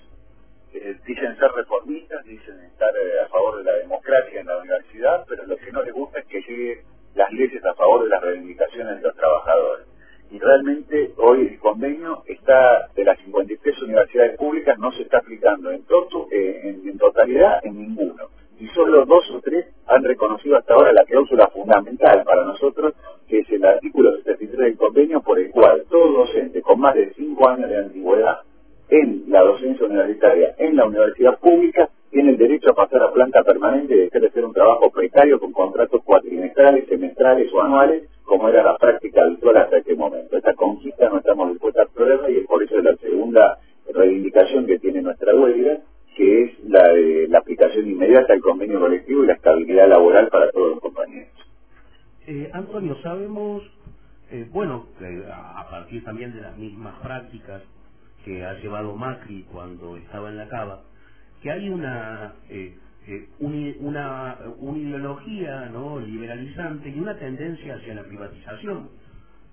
Eh, dicen ser reformistas, dicen estar eh, a favor de la democracia en la universidad, pero lo que no les gusta es que lleguen las leyes a favor de las reivindicaciones de los trabajadores. Y realmente hoy el convenio está, de las 53 universidades públicas, no se está aplicando en, todo, eh, en, totalidad en ninguno. Y solo dos o tres han reconocido hasta ahora la cláusula fundamental para nosotros, que es el artículo 73 del convenio, por el cual todo docente con más de cinco años de antigüedad en la docencia universitaria en la universidad pública tiene el derecho a pasar a planta permanente y dejar de hacer un trabajo precario con contratos cuatrimestrales, semestrales o anuales, como era la práctica habitual hasta este momento. Esta conquista no estamos dispuestos a prueba y es por eso la segunda reivindicación que tiene nuestra huelga, que es la de la aplicación inmediata al convenio colectivo y la estabilidad laboral para todos los compañeros. Eh, Antonio, sabemos, eh, bueno, a partir también de las mismas prácticas que ha llevado Macri cuando estaba en la cava, que hay una eh, eh, un, una, una ideología no liberalizante y una tendencia hacia la privatización.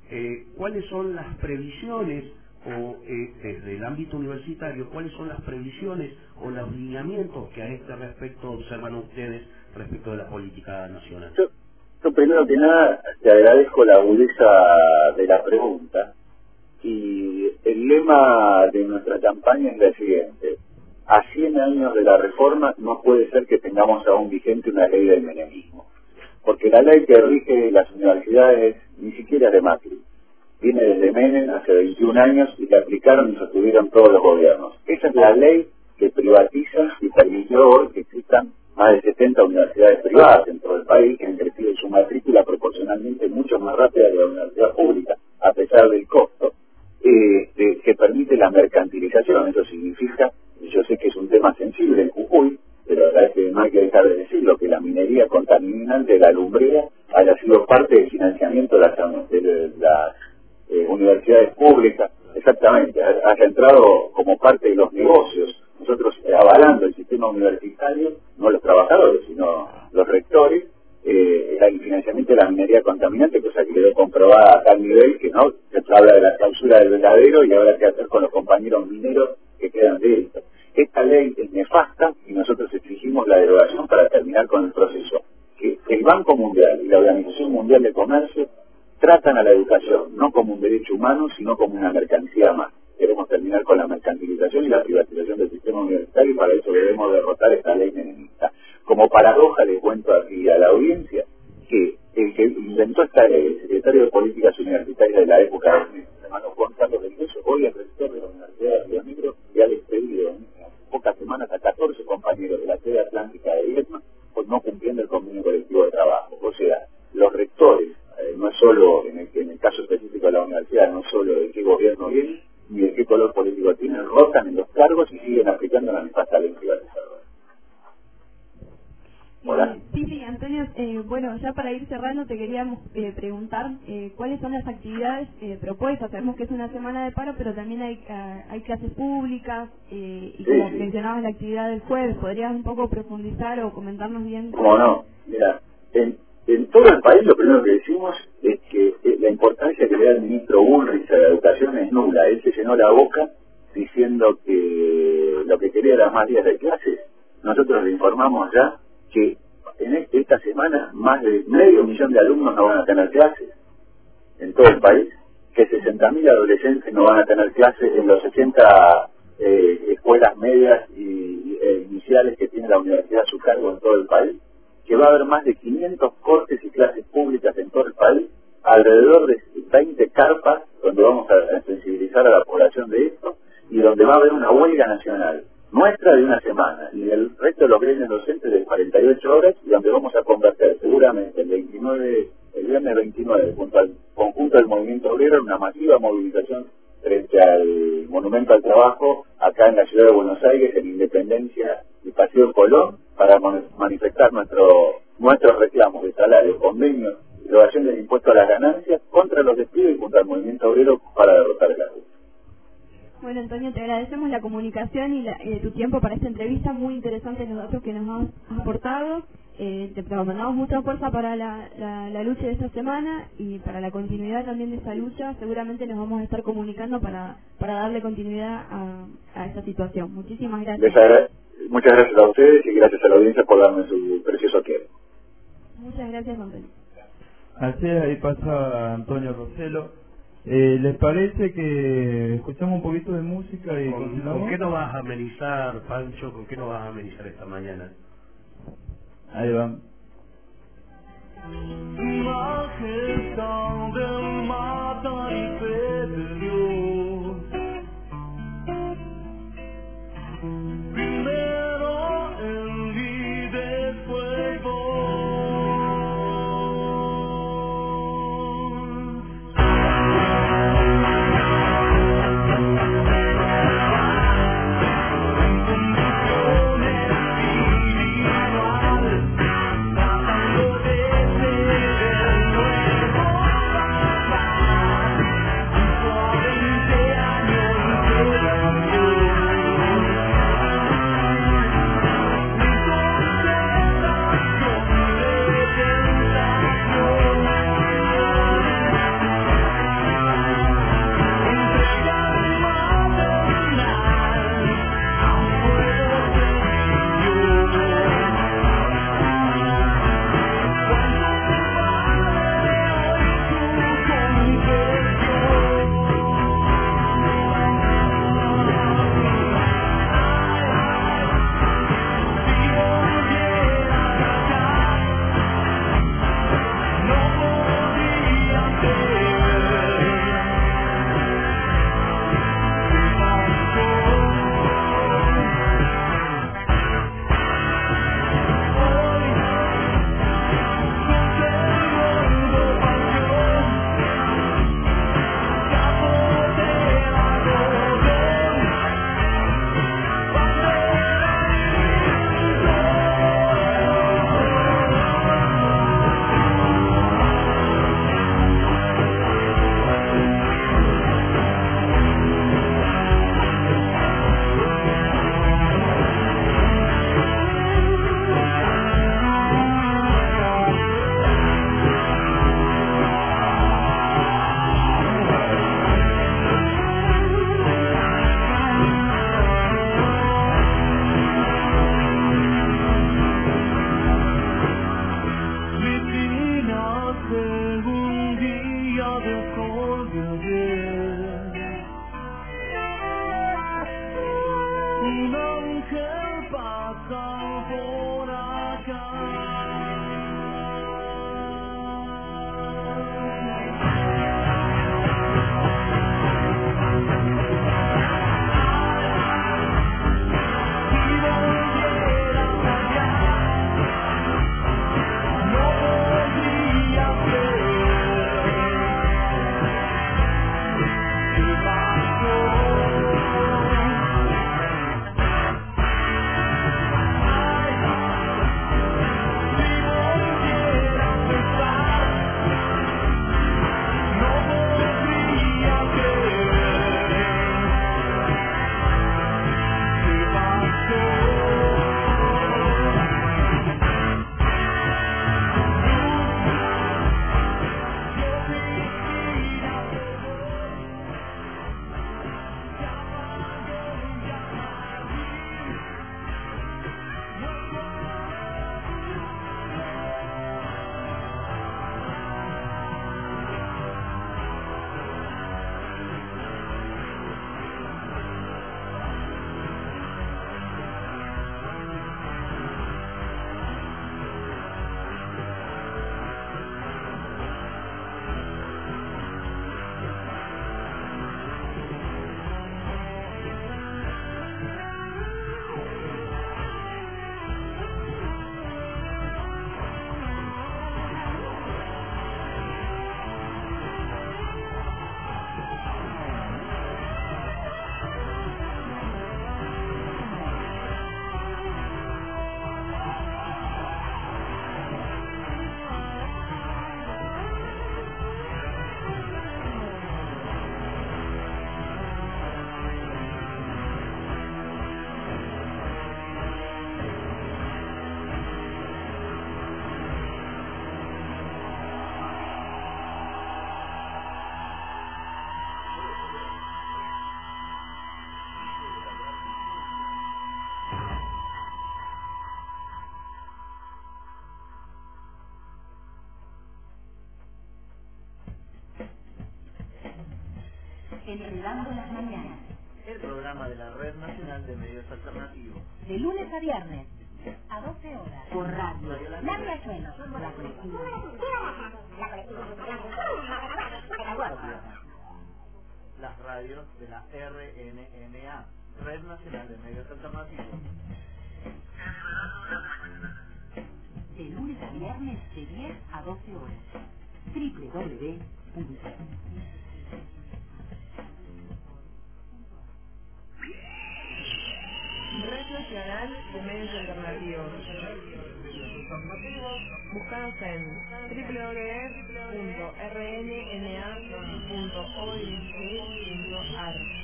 Eh, ¿Cuáles son las previsiones o eh, desde el ámbito universitario, cuáles son las previsiones o los lineamientos que a este respecto observan ustedes respecto de la política nacional? Yo, yo primero que nada te agradezco la agudeza de la pregunta y el lema de nuestra campaña es la siguiente. A 100 años de la reforma no puede ser que tengamos aún vigente una ley del menemismo. Porque la ley que rige las universidades ni siquiera de Macri. Viene desde Menem hace 21 años y la aplicaron y sostuvieron todos los gobiernos. Esa es la ley que privatiza y permitió hoy que existan más de 70 universidades privadas en todo el país que han crecido su matrícula proporcionalmente mucho más rápida que la universidad pública, a pesar del costo, eh, que permite la mercantilización. Eso significa, yo sé que es un tema sensible en Jujuy, pero la que no hay que dejar de decirlo, que la minería contaminante de la lumbrera haya sido parte del financiamiento de las, eh, universidades públicas, exactamente, ha- haya entrado como parte de los negocios, nosotros avalando el sistema universitario, no los trabajadores, sino los rectores, eh, el financiamiento de la minería contaminante, cosa que quedó comprobada a tal nivel que no se habla de la clausura del veladero y ahora qué hacer con los compañeros mineros que quedan de esto. Esta ley es nefasta y nosotros exigimos la derogación para terminar con el proceso. Que el Banco Mundial y la Organización Mundial de Comercio tratan a la educación no como un derecho humano, sino como una mercancía más. Queremos terminar con la mercantilización y la privatización del sistema universitario y para eso debemos derrotar esta ley menemista. Como paradoja le cuento aquí a la audiencia que el que inventó esta el secretario de Políticas Universitarias de la época, el hermano Juan Carlos del Queso, hoy es rector de la Universidad de Río Negro y ha despedido en pocas semanas a 14 compañeros de la sede atlántica de Vietnam por no cumpliendo el convenio colectivo de trabajo. O sea, los rectores, eh, no es solo en el, caso específico de la universidad, no es solo de qué gobierno viene, ni de qué color político tienen, rotan en los cargos y siguen aplicando la nefasta ley privatizadora. Hola. Sí, sí, Antonio, eh, bueno, ya para ir cerrando te queríamos eh, preguntar eh, cuáles son las actividades eh, propuestas. Sabemos que es una semana de paro, pero también hay, ah, hay clases públicas eh, y Sí, como sí. mencionabas la actividad del jueves, ¿podrías un poco profundizar o comentarnos bien? ¿Cómo no? Mira, en, en todo el país lo primero que decimos es que eh, la importancia que le da el ministro Bullrich a la educación es nula. Él se llenó la boca diciendo que lo que quería era más días de clases. Nosotros le informamos ya que en este- esta semana más de medio millón de alumnos no van a tener clases en todo el país, que 60.000 adolescentes no van a tener clases en los 80 eh, escuelas medias y, eh, iniciales que tiene la universidad a su cargo en todo el país, que va a haber más de 500 cortes y clases públicas en todo el país, alrededor de 20 carpas donde vamos a sensibilizar a la población de esto y donde va a haber una huelga nacional nuestra de una semana y el resto de los gremios docentes de 48 horas y donde vamos a convertir seguramente el 29, el viernes 29 junto al conjunto del movimiento obrero en una masiva movilización frente al Monumento al Trabajo acá en la ciudad de Buenos Aires, en Independencia y Paseo Colón, para manifestar nuestro nuestros reclamos de salario, convenio y derogación del impuesto a las ganancias contra los despidos y contra el movimiento obrero para derrotar el. Bueno, Antonio, te agradecemos la comunicación y la- eh, tu tiempo para esta entrevista, muy interesante los datos que nos has aportado. Eh, te mandamos mucha fuerza para la, la, la lucha de esta semana y para la continuidad también de esta lucha. Seguramente nos vamos a estar comunicando para, para darle continuidad a, a esta situación. Muchísimas gracias. agra- Muchas gracias a ustedes y gracias a la audiencia por darme su precioso tiempo. Muchas gracias, Antonio. Así es, ahí pasa Antonio Roselo. Eh, ¿Les parece que escuchamos un poquito de música y ¿Con, continuamos? con qué nos vas a amenizar, Pancho? ¿Con qué nos vas a amenizar esta mañana? Ahí van. Majestad del mata y Dios. Enredando las mañanas. El programa de la Red Nacional de Medios Alternativos. De lunes a viernes. A 12 horas. Por radio. La Riachuelo. La colectiva. Las radios de la RNNA, Red Nacional de Medios Alternativos. De lunes a viernes de 10 a 12 horas. www. Nacional de Medios Alternativos. Búscanos en www.rnna.org.ar.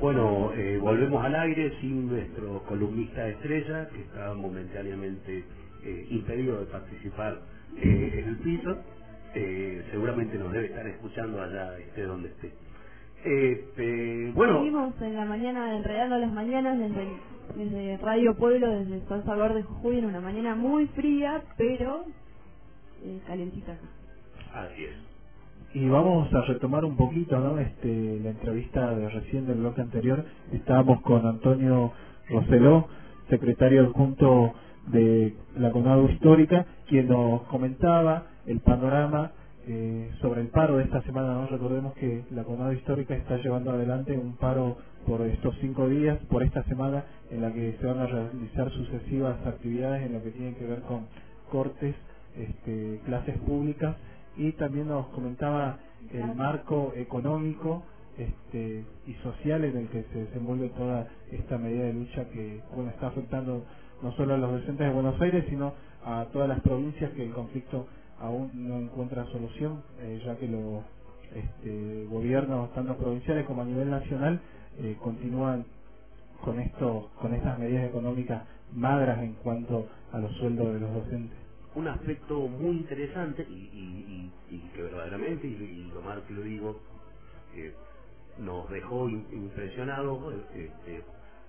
Bueno, eh, volvemos al aire sin nuestro columnista estrella, que está momentáneamente eh, impedido de participar eh, en el piso. Eh, seguramente nos debe estar escuchando allá, esté donde esté. Este, bueno, Seguimos en la mañana, enredando las mañanas desde, desde Radio Pueblo, desde San Salvador de Jujuy, en una mañana muy fría, pero eh, calentita. así es. Y vamos a retomar un poquito ¿no? este, la entrevista de recién del bloque anterior. Estábamos con Antonio Roseló, secretario adjunto de la Conado Histórica, quien nos comentaba el panorama eh, sobre el paro de esta semana. ¿no? Recordemos que la Conado Histórica está llevando adelante un paro por estos cinco días, por esta semana, en la que se van a realizar sucesivas actividades en lo que tiene que ver con cortes, este, clases públicas y también nos comentaba el marco económico este, y social en el que se desenvuelve toda esta medida de lucha que bueno está afectando no solo a los docentes de Buenos Aires sino a todas las provincias que el conflicto aún no encuentra solución eh, ya que los este, gobiernos tanto provinciales como a nivel nacional eh, continúan con esto con estas medidas económicas magras en cuanto a los sueldos de los docentes un aspecto muy interesante y, y- que verdaderamente, y, lo mal que lo digo, eh, nos dejó im- impresionados eh, este,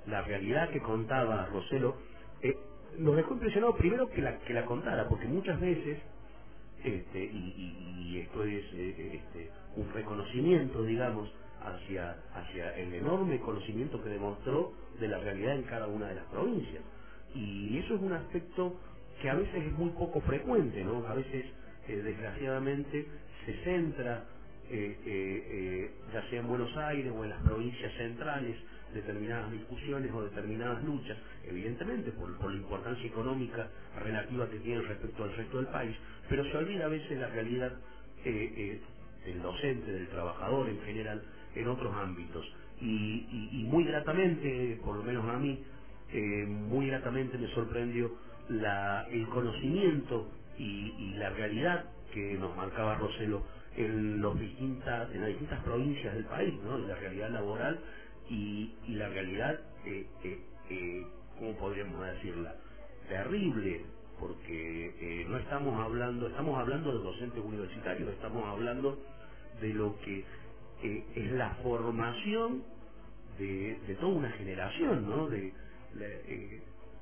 la realidad que contaba Roselo eh, nos dejó impresionados primero que la que la contara porque muchas veces este, y esto es eh, este, un reconocimiento digamos hacia hacia el enorme conocimiento que demostró de la realidad en cada una de las provincias. Y eso es un aspecto que a veces es muy poco frecuente no a veces eh, desgraciadamente se centra eh, eh, ya sea en Buenos Aires o en las provincias centrales, determinadas discusiones o determinadas luchas, evidentemente por, la importancia económica relativa que tienen respecto al resto del país, pero se olvida a veces la realidad del docente, del trabajador en general, en otros ámbitos. Y, y- y muy gratamente, por lo menos a mí, muy gratamente me sorprendió la, el conocimiento y, la realidad que nos marcaba Roselo en, los distintas, en las distintas provincias del país, ¿no? La realidad laboral y, la realidad, eh, eh, eh, ¿cómo podríamos decirla? Terrible, porque no estamos hablando, estamos hablando de docentes universitarios, estamos hablando de lo que es la formación de, toda una generación, ¿no?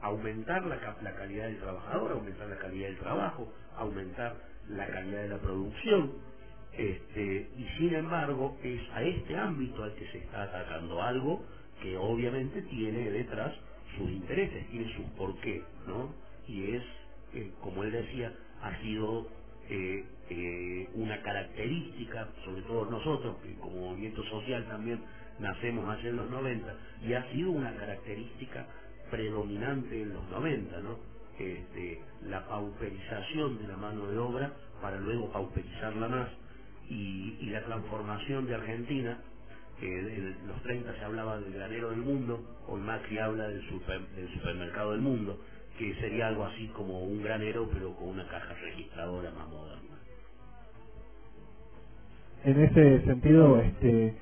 Aumentar la, la calidad del trabajador, aumentar la calidad del trabajo, aumentar la calidad de la producción, este, y sin embargo es a este ámbito al que se está atacando algo que obviamente tiene detrás sus intereses, tiene sus porqué, ¿no? Y es, eh, como él decía, ha sido eh, eh, una característica, sobre todo nosotros, que como movimiento social también nacemos hacia los 90, y ha sido una característica predominante en los 90, ¿no? Este, la pauperización de la mano de obra para luego pauperizarla más y, y la transformación de Argentina, que en los 30 se hablaba del granero del mundo, hoy Macri habla del, super- del supermercado del mundo, que sería algo así como un granero pero con una caja registradora más moderna. En ese sentido, este,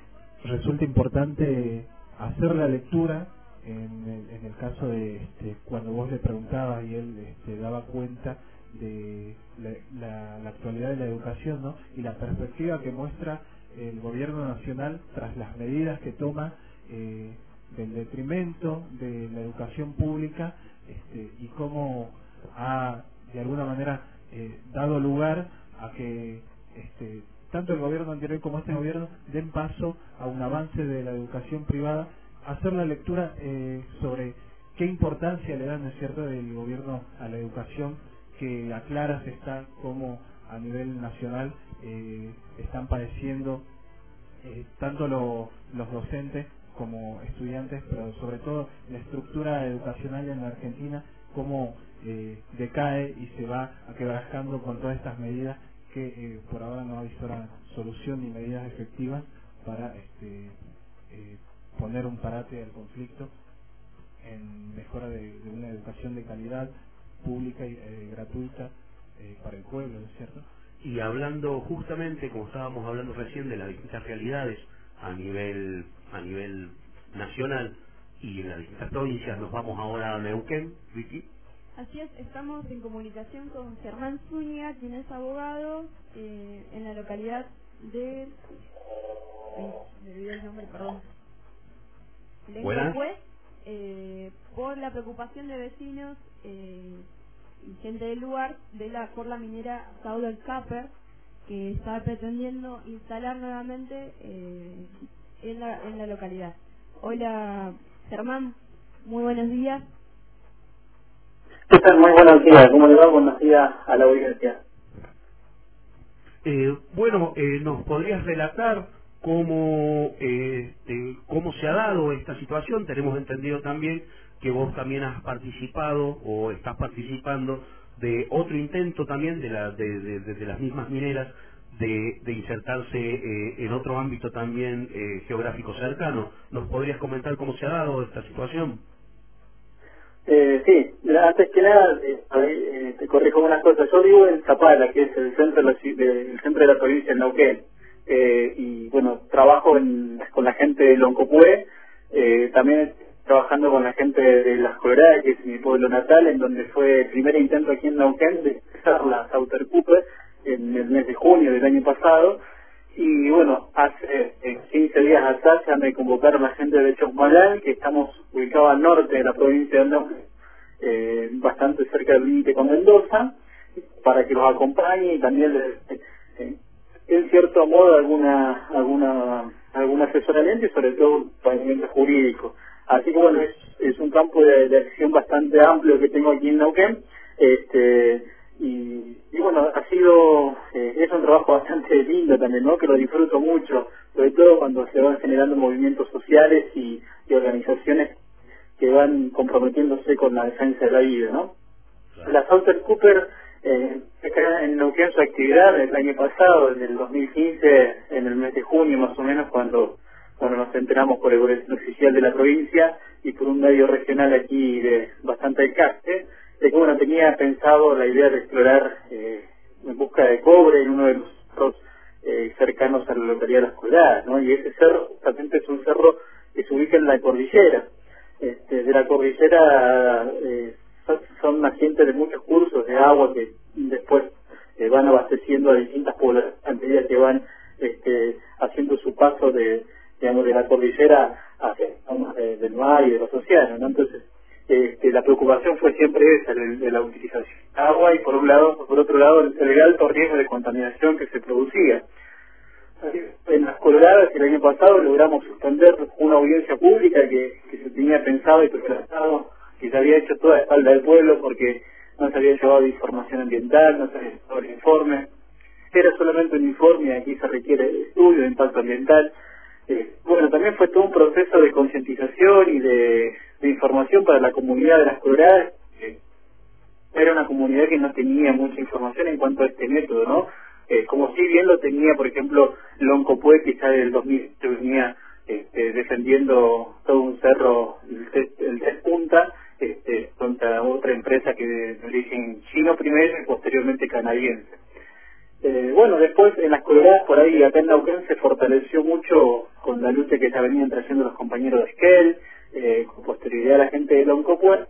resulta importante hacer la lectura en el, en el caso de este, cuando vos le preguntabas y él este, daba cuenta de la, actualidad de la educación ¿no? y la perspectiva que muestra el gobierno nacional tras las medidas que toma eh, del detrimento de la educación pública este, y cómo ha de alguna manera eh, dado lugar a que este, tanto el gobierno anterior como este gobierno den paso a un avance de la educación privada, hacer la lectura eh, sobre qué importancia le dan, ¿no es cierto?, del gobierno a la educación, que a claras está como a nivel nacional eh, están padeciendo eh, tanto lo- los docentes como estudiantes, pero sobre todo la estructura educacional en la Argentina, cómo eh, decae y se va quebrajando con todas estas medidas que eh, por ahora no ha visto una solución ni medidas efectivas para este, eh, poner un parate al conflicto en mejora de, de una educación de calidad pública y eh, gratuita eh, para el pueblo, ¿no es cierto? Y hablando justamente, como estábamos hablando recién, de las distintas realidades a nivel, a nivel nacional y en las distintas provincias, nos vamos ahora a Neuquén, Vicky. Así es, estamos en comunicación con Germán Zúñiga, quien es abogado eh, en la localidad de... Ay, me olvidé el nombre, perdón. Buenas. Lenguajuez, eh, por la preocupación de vecinos eh, y gente del lugar de la por la minera Sauder Capper, que está pretendiendo instalar nuevamente eh, en, la, en la localidad. Hola, Germán, muy buenos días. ¿Qué tal? Muy buenos días. ¿Cómo le va? Buenos días a la audiencia. Eh, bueno, eh, ¿nos podrías relatar cómo, eh, cómo se ha dado esta situación? Tenemos entendido también que vos también has participado o estás participando de otro intento también de, la, de, de- de- las mismas mineras de, insertarse eh, en otro ámbito también eh, geográfico cercano. ¿Nos podrías comentar cómo se ha dado esta situación? Eh, sí, antes que nada, eh, eh, te corrijo una cosa. Yo vivo en Zapala, que es el centro de la, el centro de la provincia de Neuquén. Eh, y bueno, trabajo con la gente de Loncopué, eh, también trabajando con la gente de Las Coloradas, que es mi pueblo natal, en donde fue el primer intento aquí en Neuquén de empezar la Sauter Cooper en el mes de junio del año pasado. Y bueno, hace eh, 15 días atrás ya me convocaron la gente de Chosmalal, que estamos ubicados al norte de la provincia de eh, bastante cerca del límite con Mendoza, para que los acompañe y también eh, en cierto modo alguna alguna algún asesoramiento y sobre todo un acompañamiento jurídico. Así que bueno, es, es un campo de, de acción bastante amplio que tengo aquí en Neuquén. Este, y, y bueno, ha sido, eh, es un trabajo bastante lindo también, ¿no? Que lo disfruto mucho, sobre todo cuando se van generando movimientos sociales y, y organizaciones que van comprometiéndose con la defensa de la vida, ¿no? La Sauter Cooper eh, en Neuquén su actividad el año pasado, en el 2015, en el mes de junio más o menos, cuando cuando nos enteramos por el boletín oficial de la provincia y por un medio regional aquí de bastante alcance, de que bueno, tenía pensado la idea de explorar eh, en busca de cobre en uno de los cerros eh, cercanos a la localidad de Las Coladas, ¿no? Y ese cerro justamente es un cerro que se ubica en la cordillera. Este, de la cordillera eh, son, son nacientes de muchos cursos de agua que después eh, van abasteciendo a distintas poblaciones que van este, haciendo su paso de, digamos, de la cordillera hacia de- del mar y de los océanos, ¿no? Entonces, este, la preocupación fue siempre esa, de, la utilización de agua y por un lado, por otro lado, el, el alto riesgo de contaminación que se producía. En las Coloradas el año pasado logramos suspender una audiencia pública que, que se tenía pensado y preparado, que se había hecho toda a espalda del pueblo porque no se había llevado información ambiental, no se había llevado el informe. Era solamente un informe, aquí se requiere estudio de impacto ambiental. Eh, bueno, también fue todo un proceso de concientización y de, información para la comunidad de las Coloradas. que era una comunidad que no tenía mucha información en cuanto a este método, ¿no? Eh, como si bien lo tenía, por ejemplo, Loncopue, que ya del 2000 venía este, defendiendo todo un cerro, el el Punta, este, contra otra empresa que de, de origen chino primero y posteriormente canadiense. Eh, bueno, después en las coloradas por ahí, acá en Neuquén se fortaleció mucho con la lucha que ya venían trayendo los compañeros de Esquel, eh, con posterioridad a la gente de Loncopue,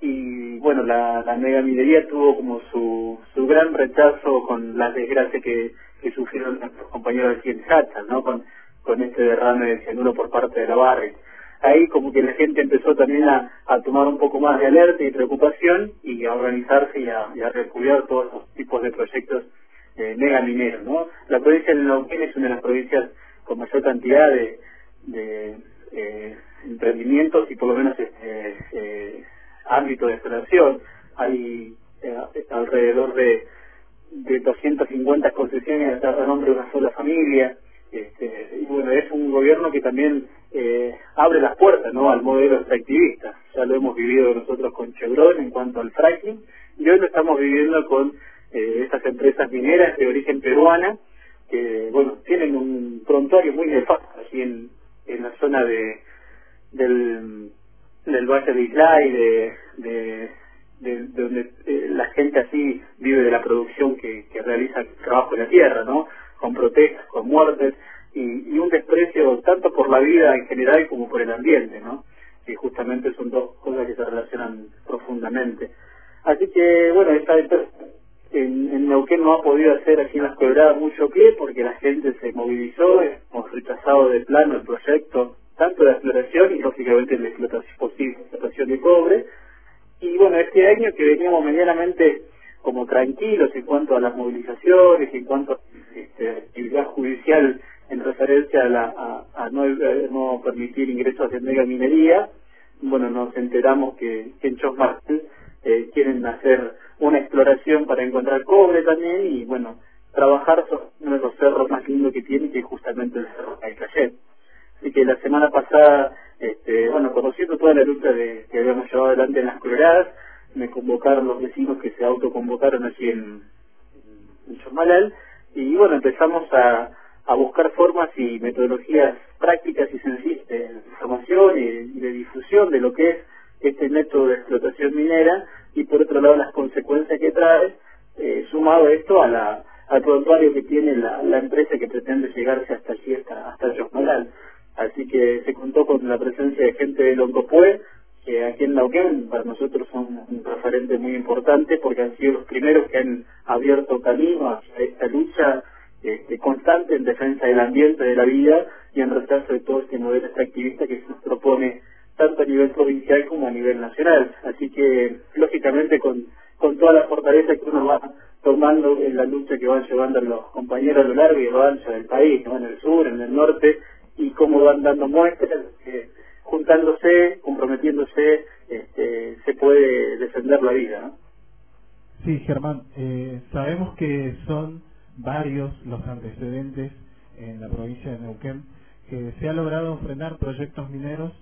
y bueno, la, mega minería tuvo como su, su gran rechazo con las desgracias que, sufrieron nuestros compañeros aquí en Chacha, ¿no? Con, con este derrame de cianuro por parte de la Barri. Ahí como que la gente empezó también a, tomar un poco más de alerta y preocupación y a organizarse y a, y todos esos tipos de proyectos eh, mega mineros, ¿no? La provincia de Neuquén es una de las provincias con mayor cantidad de, de eh, emprendimientos y por lo menos este, eh, ámbito de exploración. Hay eh, alrededor de, de 250 concesiones a nombre de una sola familia. Este, y bueno, es un gobierno que también eh, abre las puertas ¿no? al modelo extractivista. Ya lo hemos vivido nosotros con Chevron en cuanto al fracking y hoy lo estamos viviendo con eh, estas empresas mineras de origen peruana que bueno tienen un prontuario muy nefasto así en, en la zona de del Valle de Isla y de donde eh, la gente así vive de la producción que, que realiza el trabajo en la tierra, ¿no? Con protestas, con muertes y, y un desprecio tanto por la vida en general como por el ambiente, ¿no? Que justamente son dos cosas que se relacionan profundamente. Así que, bueno, esta en, en Neuquén no ha podido hacer aquí en las quebradas mucho pie porque la gente se movilizó, hemos rechazado de plano el proyecto, tanto de exploración y lógicamente la explotación posible, explotación de cobre. Y bueno, este año que veníamos medianamente como tranquilos en cuanto a las movilizaciones, en cuanto a este, actividad judicial en referencia a, la, a, a no, no permitir ingresos de mega minería, bueno, nos enteramos que, en Chosmartel eh, quieren hacer una exploración para encontrar cobre también y bueno, trabajar sobre uno de los cerros más lindos que tiene, que es justamente el cerro Cayet. Así que la semana pasada, este, bueno, conociendo toda la lucha de, que habíamos llevado adelante en las Coloradas, me convocaron los vecinos que se autoconvocaron allí en, en y bueno, empezamos a, a buscar formas y metodologías prácticas y sencillas de información y, de difusión de lo que es este método de explotación minera y por otro lado las consecuencias que trae, eh, sumado esto a la, al prontuario que tiene la, empresa que pretende llegarse hasta allí, hasta, hasta Chosmalal. Así que se contó con la presencia de gente de Loncopue, que aquí en Neuquén para nosotros son un referente muy importante porque han sido los primeros que han abierto camino hacia esta lucha este, constante en defensa del ambiente, de la vida y en rechazo de todo este modelo extractivista que se nos propone tanto a nivel provincial como a nivel nacional. Así que, lógicamente, con, con toda la fortaleza que uno va tomando en la lucha que van llevando los compañeros a lo largo y lo ancho del país, ¿no? en el sur, en el norte, y cómo van dando muestras, que juntándose, comprometiéndose, este, se puede defender la vida. ¿no? Sí, Germán, eh, sabemos que son varios los antecedentes en la provincia de Neuquén que se ha logrado frenar proyectos mineros.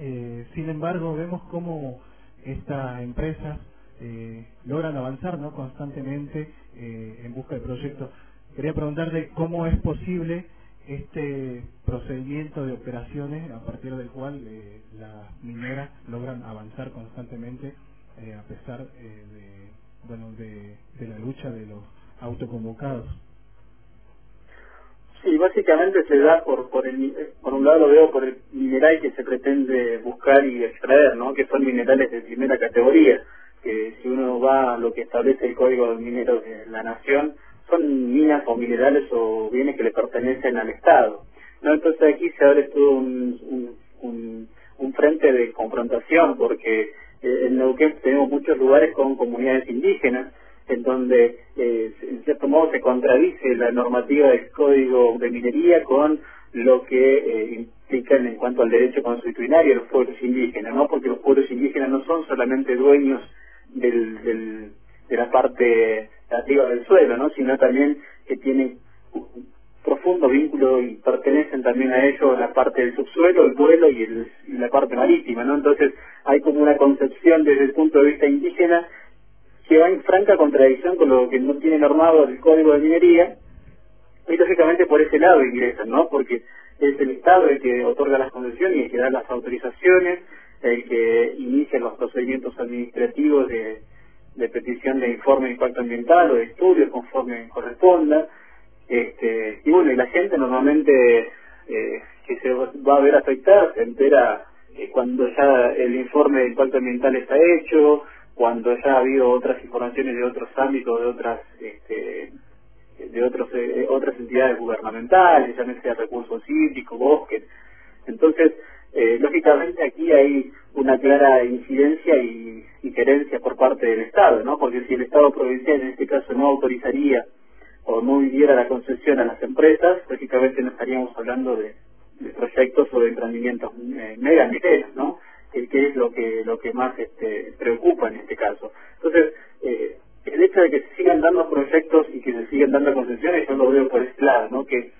Eh, sin embargo, vemos cómo estas empresas eh, logran avanzar ¿no? constantemente eh, en busca de proyectos. Quería preguntarte cómo es posible este procedimiento de operaciones a partir del cual eh, las mineras logran avanzar constantemente eh, a pesar eh, de, bueno, de, de la lucha de los autoconvocados. Sí, básicamente se da por por, el, por un lado lo veo por el mineral que se pretende buscar y extraer, ¿no? Que son minerales de primera categoría, que si uno va a lo que establece el Código de Mineros de la Nación, son minas o minerales o bienes que le pertenecen al Estado. ¿no? Entonces aquí se abre todo un, un, un, frente de confrontación porque eh, en Neuquén tenemos muchos lugares con comunidades indígenas en donde eh, en cierto modo se contradice la normativa del Código de Minería con lo que eh, implican en cuanto al derecho consuetudinario de los pueblos indígenas, ¿no? Porque los pueblos indígenas no son solamente dueños del, de la parte nativa del suelo, ¿no? Sino también que tienen un profundo vínculo y pertenecen también a ellos la parte del subsuelo, el vuelo y, y la parte marítima, ¿no? Entonces hay como una concepción desde el punto de vista indígena que va en franca contradicción con lo que no tiene normado el Código de Minería, y lógicamente por ese lado ingresan, ¿no? Porque es el Estado el que otorga las concesiones y el que da las autorizaciones, el que inicia los procedimientos administrativos de, petición de informe de impacto ambiental o de estudio conforme corresponda. Este, y bueno, y la gente normalmente eh, que se va a ver afectada se entera eh, cuando ya el informe de impacto ambiental está hecho, cuando ya ha habido otras informaciones de otros ámbitos, de otras este, de otros eh, otras entidades gubernamentales, llámese recursos hídricos, bosques. Entonces, eh, lógicamente aquí hay una clara incidencia y, y por parte del Estado, ¿no? Porque si el Estado provincial en este caso no autorizaría o no diera la concesión a las empresas, lógicamente no estaríamos hablando de, de proyectos o de emprendimientos eh, mega mineros, ¿no? Que, es lo que lo que más este, preocupa en este caso. Entonces, eh, el hecho de que se sigan dando proyectos y que se sigan dando concesiones, yo lo veo por ese lado, ¿no? Que,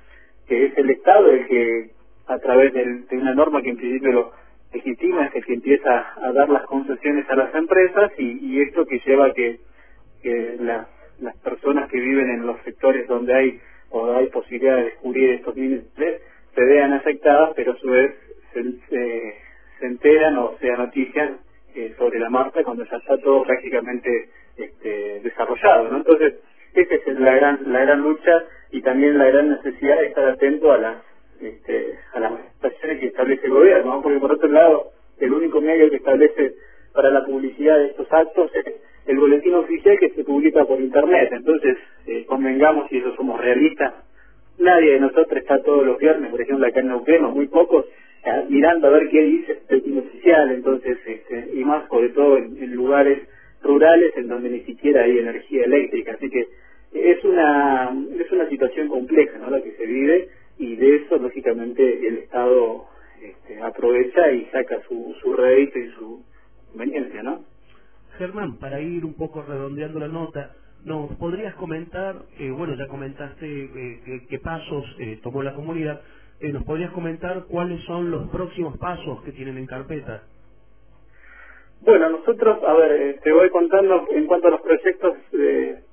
que es el Estado el que, a través de una norma que en principio lo legitima, es el que empieza a dar las concesiones a las empresas y, esto que lleva a que, que las, las personas que viven en los sectores donde hay o hay posibilidad de descubrir estos minerales se vean afectadas, pero a su vez se, se enteran o se notician eh, sobre la marcha cuando ya está todo prácticamente este, desarrollado. Entonces, esa es la gran, la gran lucha y también la gran necesidad de estar atento a las, este, a las manifestaciones que establece el gobierno, ¿no? Porque por otro lado, el único medio que establece para la publicidad de estos actos es el boletín oficial que se publica por internet. Entonces, eh, convengamos, y eso somos realistas, nadie de nosotros está todos los viernes, por ejemplo, acá en Neuquén, muy pocos, eh, mirando a ver qué dice el oficial, entonces, este, y más sobre todo en, lugares rurales en donde ni siquiera hay energía eléctrica. Así que es una es una situación compleja ¿no? la que se vive y de eso lógicamente el Estado este, aprovecha y saca su, su rédito y su conveniencia, ¿no? Germán, para ir un poco redondeando la nota, ¿nos podrías comentar, eh, bueno, ya comentaste eh, qué, qué pasos eh, tomó la comunidad, eh, ¿nos podrías comentar cuáles son los próximos pasos que tienen en carpeta? Bueno, nosotros, a ver, eh, te voy contando en cuanto a los proyectos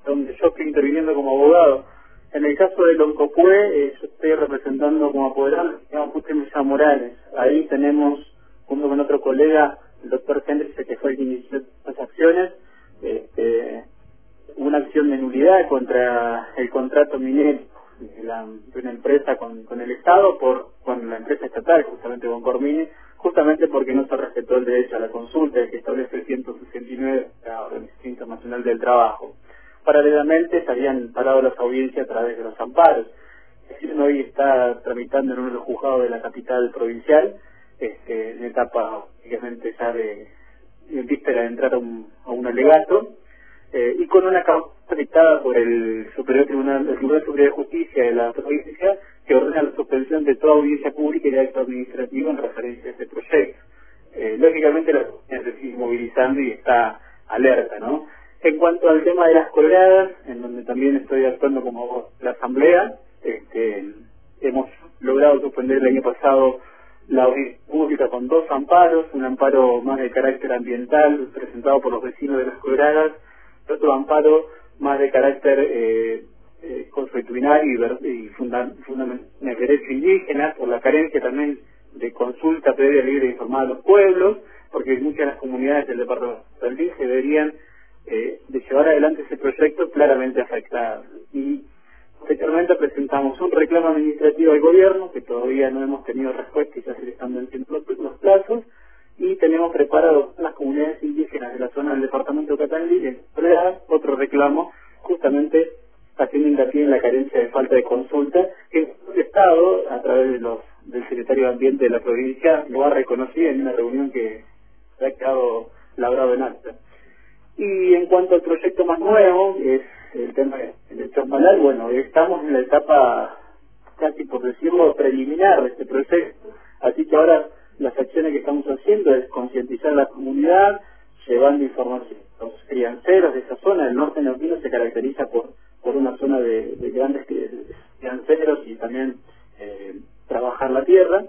donde yo estoy interviniendo como abogado. En el caso del Oncopue, eh, yo estoy representando como apoderado, José Mesa Morales. Ahí tenemos, junto con otro colega, el doctor Hendrix, que fue el que inició las acciones, este, una acción de nulidad contra el contrato minero de, una empresa con, el Estado, por con la empresa estatal, justamente con Cormine, justamente porque no se respetó el derecho a la consulta, que establece el 169 de la Organización Internacional del Trabajo. paralelamente se habían parado las audiencias a través de los amparos. Hoy está tramitando en uno de los juzgados de la capital provincial, este, en etapa, obviamente, ya de, en víspera de entrar a un, a un alegato, eh, y con una causa dictada por el Superior Tribunal, el Tribunal Superior de Justicia de la provincia, que ordena la suspensión de toda audiencia pública y de acto administrativo en referencia a este proyecto. Eh, lógicamente la comunidad se sigue movilizando y está alerta, ¿no? En cuanto al tema de las colgadas, en donde también estoy actuando como la asamblea, este, hemos logrado suspender el año pasado la audiencia pública con dos amparos, un amparo más de carácter ambiental presentado por los vecinos de las colgadas, otro amparo más de carácter eh, eh, y, y funda- fundamental en el derecho indígena, por la carencia también de consulta previa libre e informada a los pueblos, porque muchas de las comunidades del departamento del deberían eh, de llevar adelante ese proyecto claramente afectadas. Y posteriormente presentamos un reclamo administrativo al gobierno, que todavía no hemos tenido respuesta y ya se están venciendo los plazos, y tenemos preparado en las comunidades indígenas de la zona del departamento de Catalí, en Soledad, otro reclamo, justamente haciendo hincapié en la carencia de falta de consulta, que el Estado, a través de los, del secretario de Ambiente de la provincia, lo ha reconocido en una reunión que ha quedado labrado en acta. Y en cuanto al proyecto más nuevo, es el tema del Chosmalal, bueno, estamos en la etapa, casi por decirlo, preliminar de este proyecto, así que ahora las acciones que estamos haciendo es concientizar a la comunidad, llevando información a los crianceros zona, el norte neuquino se caracteriza por, por una zona de, de grandes cri- crianceros y también eh, trabajar la tierra,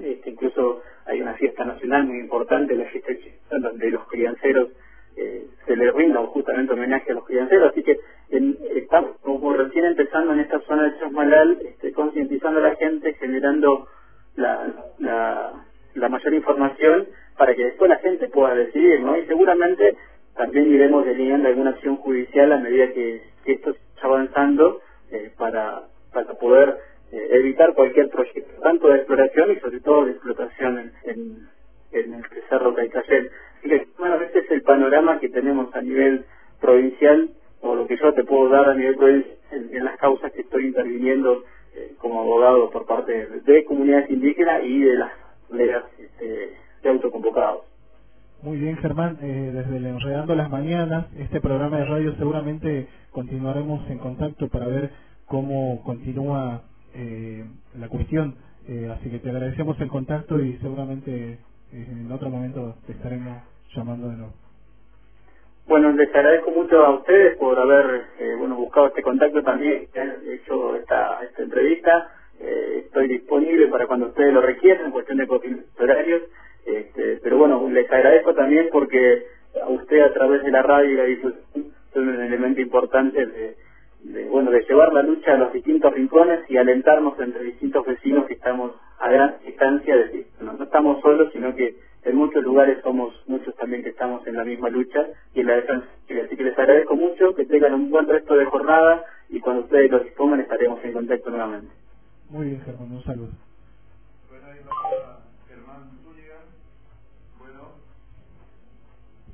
este, incluso hay una fiesta nacional muy importante, la fiesta donde los crianceros eh, se les rinda justamente homenaje a los crianceros, así que estamos como recién empezando en esta zona de Chasmalal, este, concientizando a la gente, generando la, la, la mayor información para que después la gente pueda decidir, ¿no? Y seguramente también iremos delineando alguna acción judicial a medida que, que esto vaya avanzando eh, para, para poder eh, evitar cualquier proyecto, tanto de exploración y sobre todo de explotación en, en, el Cerro Caicayel. Así que, bueno, ese es el panorama que tenemos a nivel provincial, o lo que yo te puedo dar a nivel provincial en, las causas que estoy interviniendo eh, como abogado por parte de, de comunidades indígenas y de las legas este, de autoconvocados. Muy bien, Germán. Eh, desde el Enredando las Mañanas, este programa de radio seguramente continuaremos en contacto para ver cómo continúa eh, la cuestión. Eh, así que te agradecemos el contacto y seguramente en otro momento te estaremos llamando de nuevo. Bueno, les agradezco mucho a ustedes por haber bueno buscado este contacto también, hecho esta, esta entrevista. Estoy disponible para cuando ustedes lo requieran, en cuestión de horarios. Este, pero bueno, les agradezco también porque a usted a través de la radio y la difusión son un elemento importante de, de, bueno de llevar la lucha a los distintos rincones y alentarnos entre distintos vecinos que estamos a gran distancia de decir, no, no estamos solos, sino que en muchos lugares somos muchos también que estamos en la misma lucha y en la defensa. Así que les agradezco mucho, que tengan un buen resto de jornada y cuando ustedes lo dispongan estaremos en contacto nuevamente. Muy bien, Germán. Un saludo.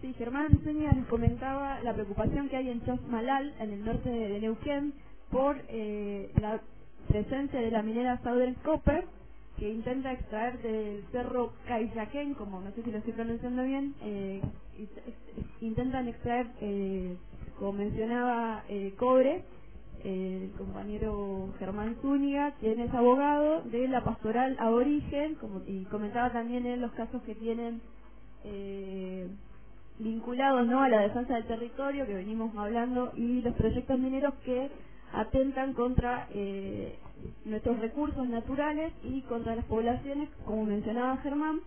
Sí, Germán Zúñiga nos comentaba la preocupación que hay en Chosmalal, en el norte de Neuquén, por eh, la presencia de la minera Southern Copper, que intenta extraer del cerro Caillaquén, como no sé si lo estoy pronunciando bien, eh, intentan extraer, eh, como mencionaba, eh, cobre. eh, el compañero Germán Zúñiga, quien es abogado de la pastoral aborigen, como, y comentaba también en los casos que tienen eh, vinculados ¿no? a la defensa del territorio que venimos hablando y los proyectos mineros que atentan contra eh, nuestros recursos naturales y contra las poblaciones, como mencionaba Germán,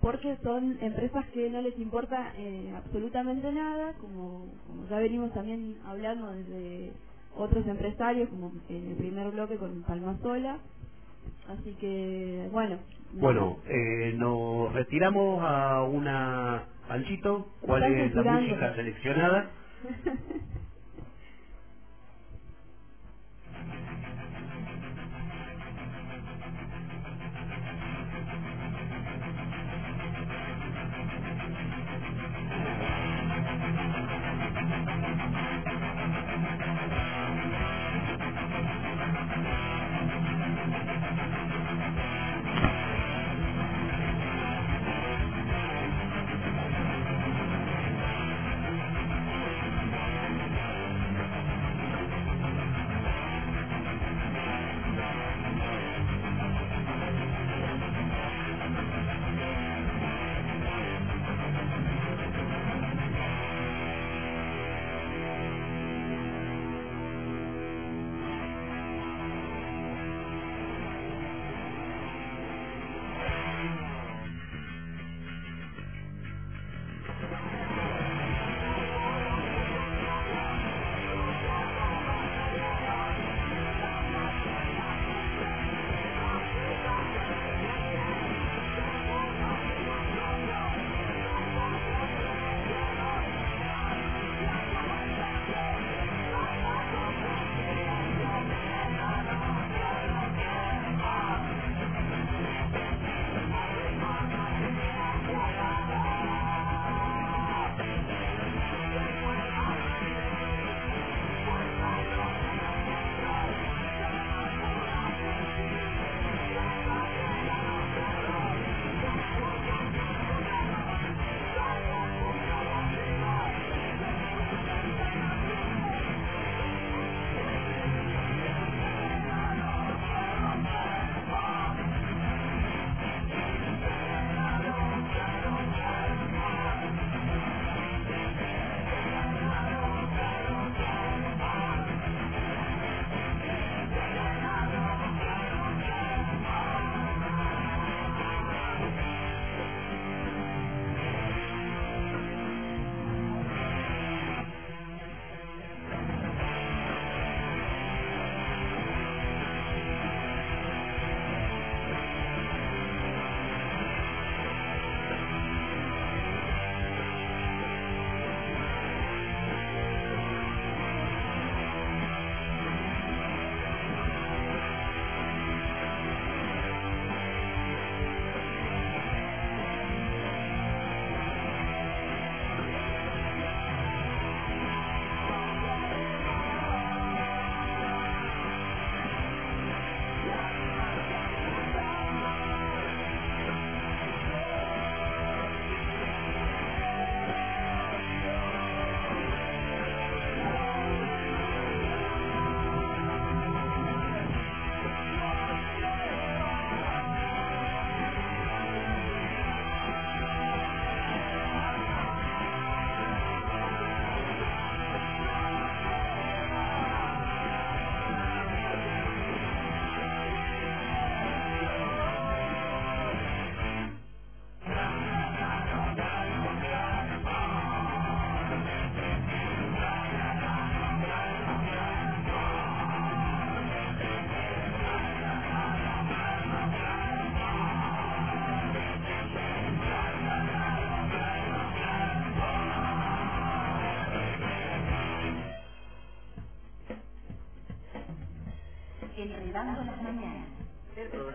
porque son empresas que no les importa eh, absolutamente nada, como, ya venimos también hablando desde otros empresarios, como en el primer bloque con Palmasola. Así que, bueno. Bueno, eh, nos retiramos a una Panchito. ¿Cuál es la música seleccionada?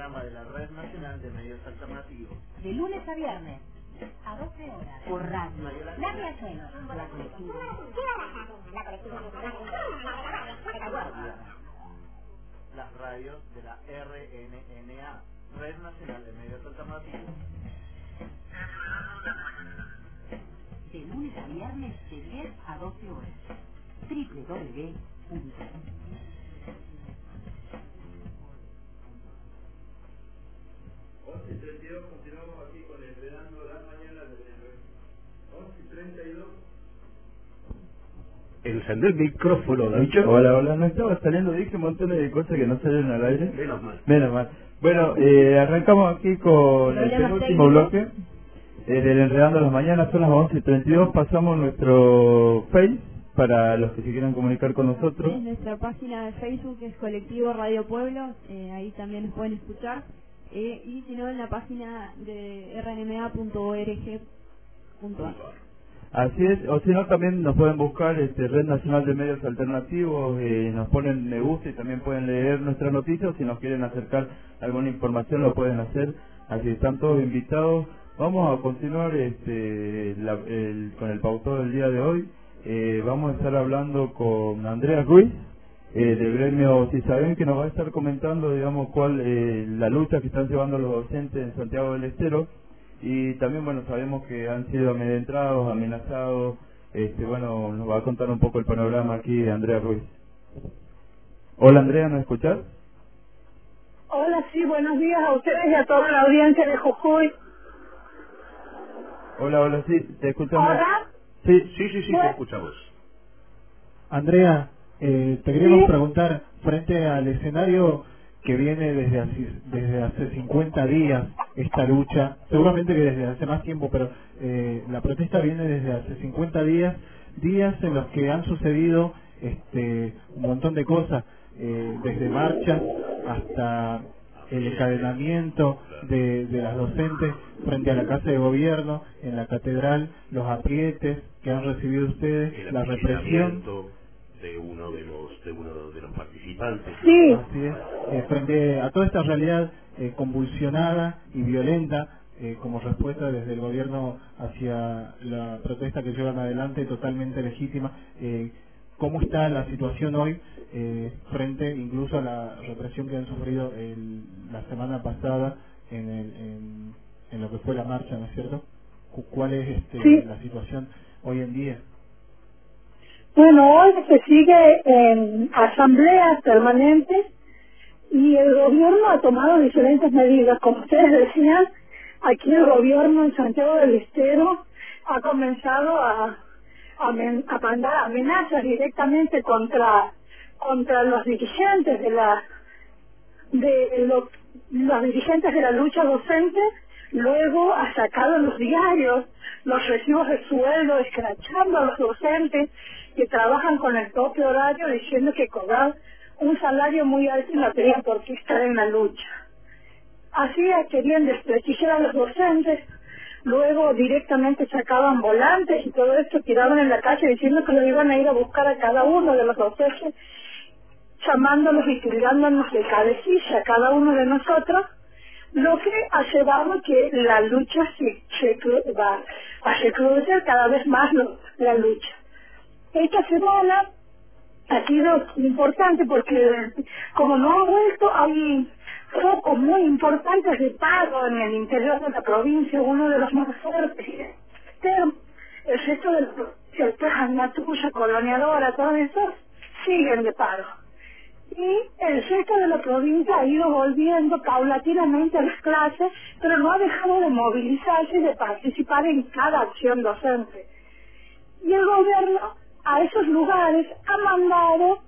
programa de la Red Nacional de Medios Alternativos. De lunes a viernes. A 12 horas. Por radio. La Riachuelo. La colectiva. Las radios de la RNNA. Red Nacional de Medios Alternativos. De lunes a viernes de 10 a 12 horas. www. Encender el micrófono, David. Hola, hola, no estaba saliendo, dije un montón de cosas que no salen al aire. Menos mal. Menos mal. Bueno, eh, arrancamos aquí con el penúltimo bloque eh, del Enredando las Mañanas, son las 11 y 32, pasamos nuestro Face para los que se quieran comunicar con nosotros. En nuestra página de Facebook es Colectivo Radio Pueblo, eh, ahí también nos pueden escuchar. Eh, y si no, en la página de rnma.org.ar. Así es, o si no también nos pueden buscar este Red Nacional de Medios Alternativos, eh, nos ponen me gusta y también pueden leer nuestras noticias, si nos quieren acercar alguna información lo pueden hacer, así están todos invitados. Vamos a continuar este, con el pautado del día de hoy, Eh, vamos a estar hablando con Andrea Ruiz eh, del gremio Cisaben que nos va a estar comentando digamos cuál eh, la lucha que están llevando los docentes en Santiago del Estero y también bueno sabemos que han sido amedrentados, amenazados, este bueno nos va a contar un poco el panorama aquí Andrea Ruiz. Hola Andrea, ¿nos escuchás? Hola, sí, buenos días a ustedes y a toda la audiencia de Jujuy. Hola, hola, sí, te escuchamos. Hola. Sí, sí, sí, sí, te escuchamos. Andrea, eh, te queríamos Sí. preguntar, frente al escenario que viene desde hace, desde hace 50 días, esta lucha, seguramente que desde hace más tiempo, pero eh, la protesta viene desde hace 50 días, días en los que han sucedido este, un montón de cosas, eh, desde marchas hasta el encadenamiento de, de las docentes frente a la Casa de Gobierno, en la Catedral, los aprietes que han recibido ustedes, la represión. De uno de los de uno de los participantes. Sí. Así es. Eh, frente a toda esta realidad eh, convulsionada y violenta, eh, como respuesta desde el gobierno hacia la protesta que llevan adelante, totalmente legítima, eh, ¿cómo está la situación hoy eh, frente incluso a la represión que han sufrido el- la semana pasada en, el- en, en lo que fue la marcha, ¿no es cierto? Cu- ¿Cuál es este, Sí. la situación hoy en día? Bueno, hoy se sigue en asambleas permanentes y el gobierno ha tomado diferentes medidas. Como ustedes decían, aquí el gobierno en Santiago del Estero ha comenzado a, a, mandar amenazas directamente contra contra los dirigentes de la de lo- los dirigentes de la lucha docente, luego ha sacado los diarios los recibos de sueldo, escrachando a los docentes que trabajan con el tope horario, diciendo que cobran un salario muy alto y no tenían por qué estar en la lucha. Así querían desprestigiar a los docentes, luego directamente sacaban volantes y todo esto tiraban en la calle diciendo que lo iban a ir a buscar a cada uno de los docentes llamándolos y tirándonos de cabecilla a cada uno de nosotros, lo que llevado que la lucha se, se va a recrudecer cada vez más la lucha. Esta semana ha sido importante porque como no ha vuelto hay focos muy importantes de paro en el interior de la provincia, uno de los más fuertes, el resto de la provincia, Tejanatuya, Coloniadora, todos esos siguen de paro y el resto de la provincia ha ido volviendo paulatinamente a las clases, pero no ha dejado de movilizarse y de participar en cada acción docente. Y el gobierno a esos lugares ha mandado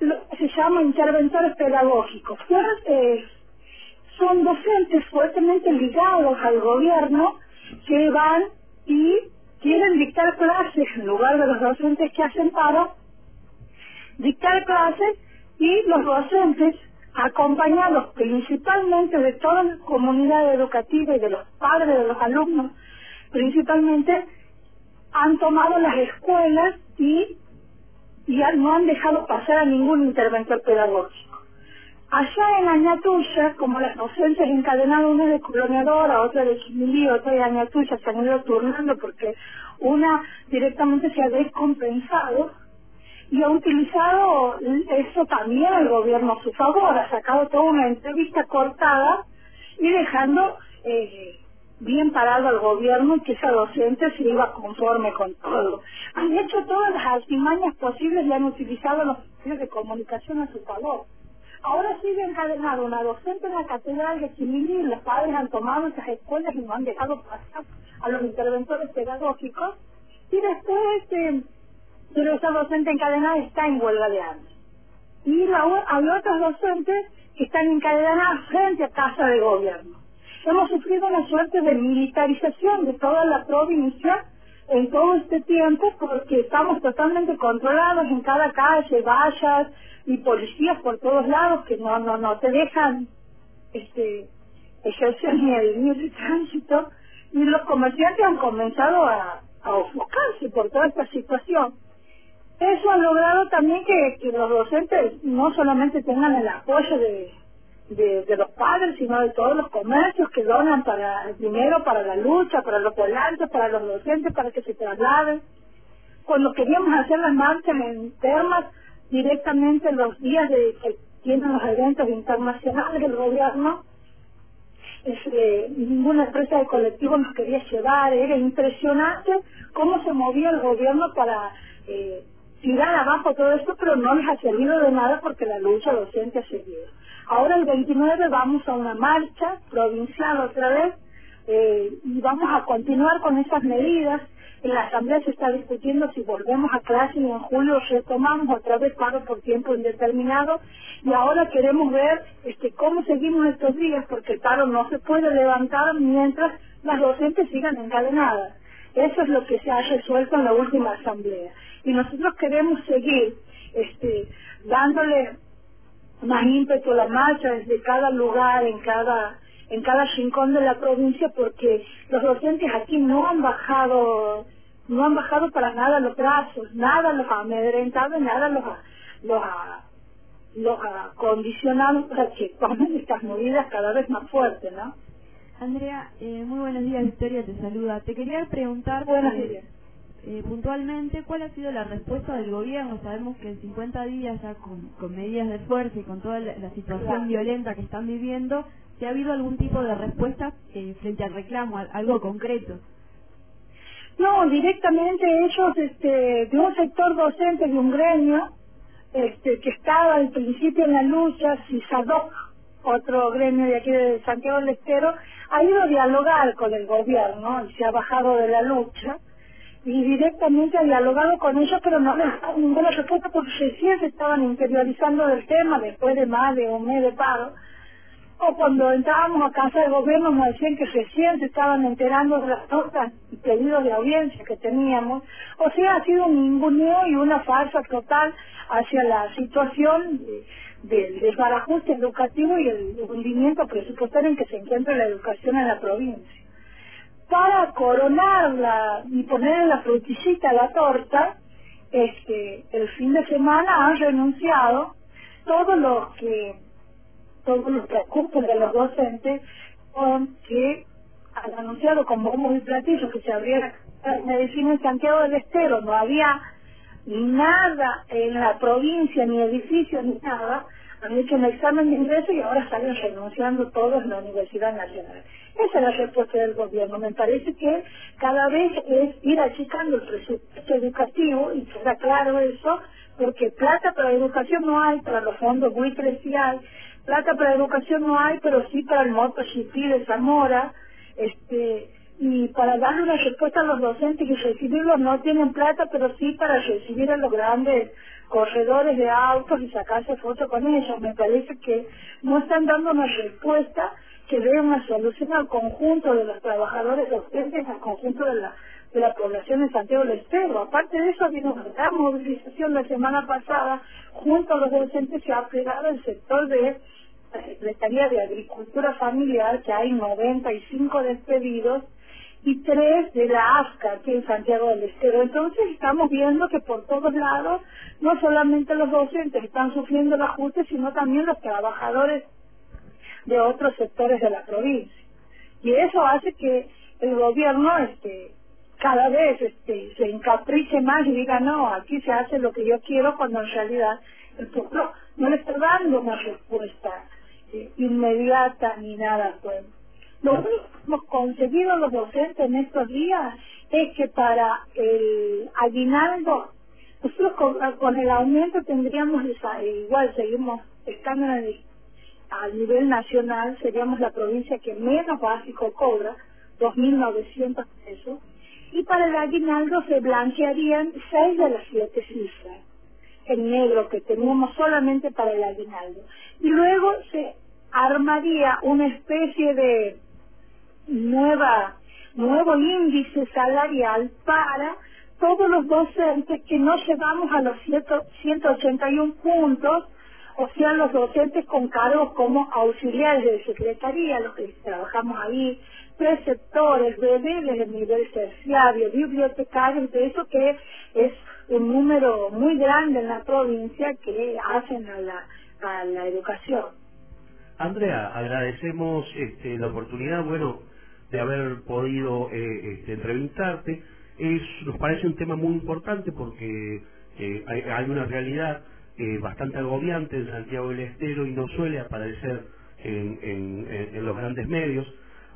lo que se llama interventores pedagógicos. eh, son docentes fuertemente ligados al gobierno que van y quieren dictar clases en lugar de los docentes que hacen paro, dictar clases y los docentes, acompañados principalmente de toda la comunidad educativa y de los padres de los alumnos, principalmente, han tomado las escuelas y, y no han dejado pasar a ningún interventor pedagógico. Allá en Añatuya, como las docentes encadenadas, una de coloniadora, otra de Quimilí, otra de Añatuya, se han ido turnando porque una directamente se ha descompensado y ha utilizado eso también el gobierno a su favor, ha sacado toda una entrevista cortada y dejando eh, bien parado al gobierno que esa docente se iba conforme con todo. Han hecho todas las artimañas posibles y han utilizado los medios de comunicación a su favor. Ahora sigue encadenado una docente en la catedral de Quimili y los padres han tomado esas escuelas y no han dejado pasar a los interventores pedagógicos y después este, pero esa docente encadenada está en huelga de hambre. Y la, hay otros docentes que están encadenadas frente a casa de gobierno. Hemos sufrido una suerte de militarización de toda la provincia en todo este tiempo porque estamos totalmente controlados en cada calle, vallas y policías por todos lados que no no no te dejan este ejercer ni el, ni el tránsito y los comerciantes han comenzado a, a ofuscarse por toda esta situación. Eso ha logrado también que, que los docentes no solamente tengan el apoyo de, de, los padres, sino de todos los comercios que donan para el dinero para la lucha, para los volantes, para los docentes, para que se trasladen. Cuando queríamos hacer las marchas en termas, directamente los días de que tienen los eventos internacionales del gobierno, este, ninguna empresa de colectivo nos quería llevar, era impresionante cómo se movía el gobierno para eh, tirar abajo todo esto, pero no les ha servido de nada porque la lucha docente ha seguido. Ahora el 29 vamos a una marcha provincial otra vez eh, y vamos a continuar con esas medidas. En la Asamblea se está discutiendo si volvemos a clase y en julio retomamos otra vez paro por tiempo indeterminado y ahora queremos ver este, cómo seguimos estos días porque el paro no se puede levantar mientras las docentes sigan encadenadas. Eso es lo que se ha resuelto en la última Asamblea y nosotros queremos seguir este, dándole más ímpetu a la marcha desde cada lugar, en cada en cada rincón de la provincia, porque los docentes aquí no han bajado, no han bajado para nada los brazos, nada los ha amedrentado, nada los ha, los ha, los ha condicionado para que tomen estas medidas cada vez más fuertes, ¿no? Andrea, eh, muy buenos días, Victoria te saluda. Te quería preguntar... Buenos días eh, puntualmente cuál ha sido la respuesta del gobierno. Sabemos que en 50 días ya con, con medidas de fuerza y con toda la, la situación violenta que están viviendo, si ha habido algún tipo de respuesta eh, frente al reclamo, algo concreto. No, directamente ellos, este, de un sector docente de un gremio, este, que estaba al principio en la lucha, CISADOC, otro gremio de aquí de Santiago del Estero, ha ido a dialogar con el gobierno y se ha bajado de la lucha y directamente ha dialogado con ellos, pero no les dado ninguna respuesta porque recién se estaban interiorizando del tema después de más de un mes de paro. O cuando entrábamos a casa del gobierno nos decían que recién se estaban enterando de las notas y pedidos de audiencia que teníamos. O sea, ha sido un ninguneo y una farsa total hacia la situación del desbarajuste educativo y el hundimiento presupuestario en que se encuentra la educación en la provincia para coronarla y ponerle la frutillita la torta, este, el fin de semana han renunciado todos los que todos los que ocupan de los docentes con que han anunciado con bombos y platillos que se abriera medicina en Santiago del Estero, no había nada en la provincia, ni edificio, ni nada, han hecho un examen de ingreso y ahora salen renunciando todos en la Universidad Nacional. Esa es la respuesta del gobierno. Me parece que cada vez es ir achicando el presupuesto educativo y queda claro eso, porque plata para educación no hay, para los fondos buitres sí hay, plata para educación no hay, pero sí para el MotoGP de Zamora, este, y para darle una respuesta a los docentes y recibirlos no tienen plata, pero sí para recibir a los grandes corredores de autos y sacarse fotos con ellos. Me parece que no están dando una respuesta que dé una solución al conjunto de los trabajadores docentes, al conjunto de la, de la población de Santiago del Estero. Aparte de eso, habido una gran movilización la semana pasada, junto a los docentes se ha plegado el sector de la Secretaría de Agricultura Familiar, que hay 95 despedidos, y tres de la AFCA aquí en Santiago del Estero. Entonces estamos viendo que por todos lados, no solamente los docentes están sufriendo el ajuste, sino también los trabajadores de otros sectores de la provincia. Y eso hace que el gobierno este, cada vez este, se encapriche más y diga, no, aquí se hace lo que yo quiero, cuando en realidad el pueblo no le está dando una respuesta eh, inmediata ni nada. Pues. Lo único que hemos conseguido los docentes en estos días es que para el aguinaldo, nosotros con, con el aumento tendríamos, esa, igual seguimos estando en el a nivel nacional seríamos la provincia que menos básico cobra, 2.900 pesos, y para el aguinaldo se blanquearían seis de las siete cifras en negro que teníamos solamente para el aguinaldo. Y luego se armaría una especie de nueva nuevo índice salarial para todos los docentes que no llegamos a los 181 puntos o sea, los docentes con cargos como auxiliares de secretaría, los que trabajamos ahí, preceptores, bebés de nivel terciario, bibliotecarios, de eso que es un número muy grande en la provincia que hacen a la, a la educación. Andrea, agradecemos este, la oportunidad, bueno, de haber podido eh, este, entrevistarte. Nos parece un tema muy importante porque eh, hay una realidad eh, bastante agobiante en Santiago del Estero y no suele aparecer en, los grandes medios,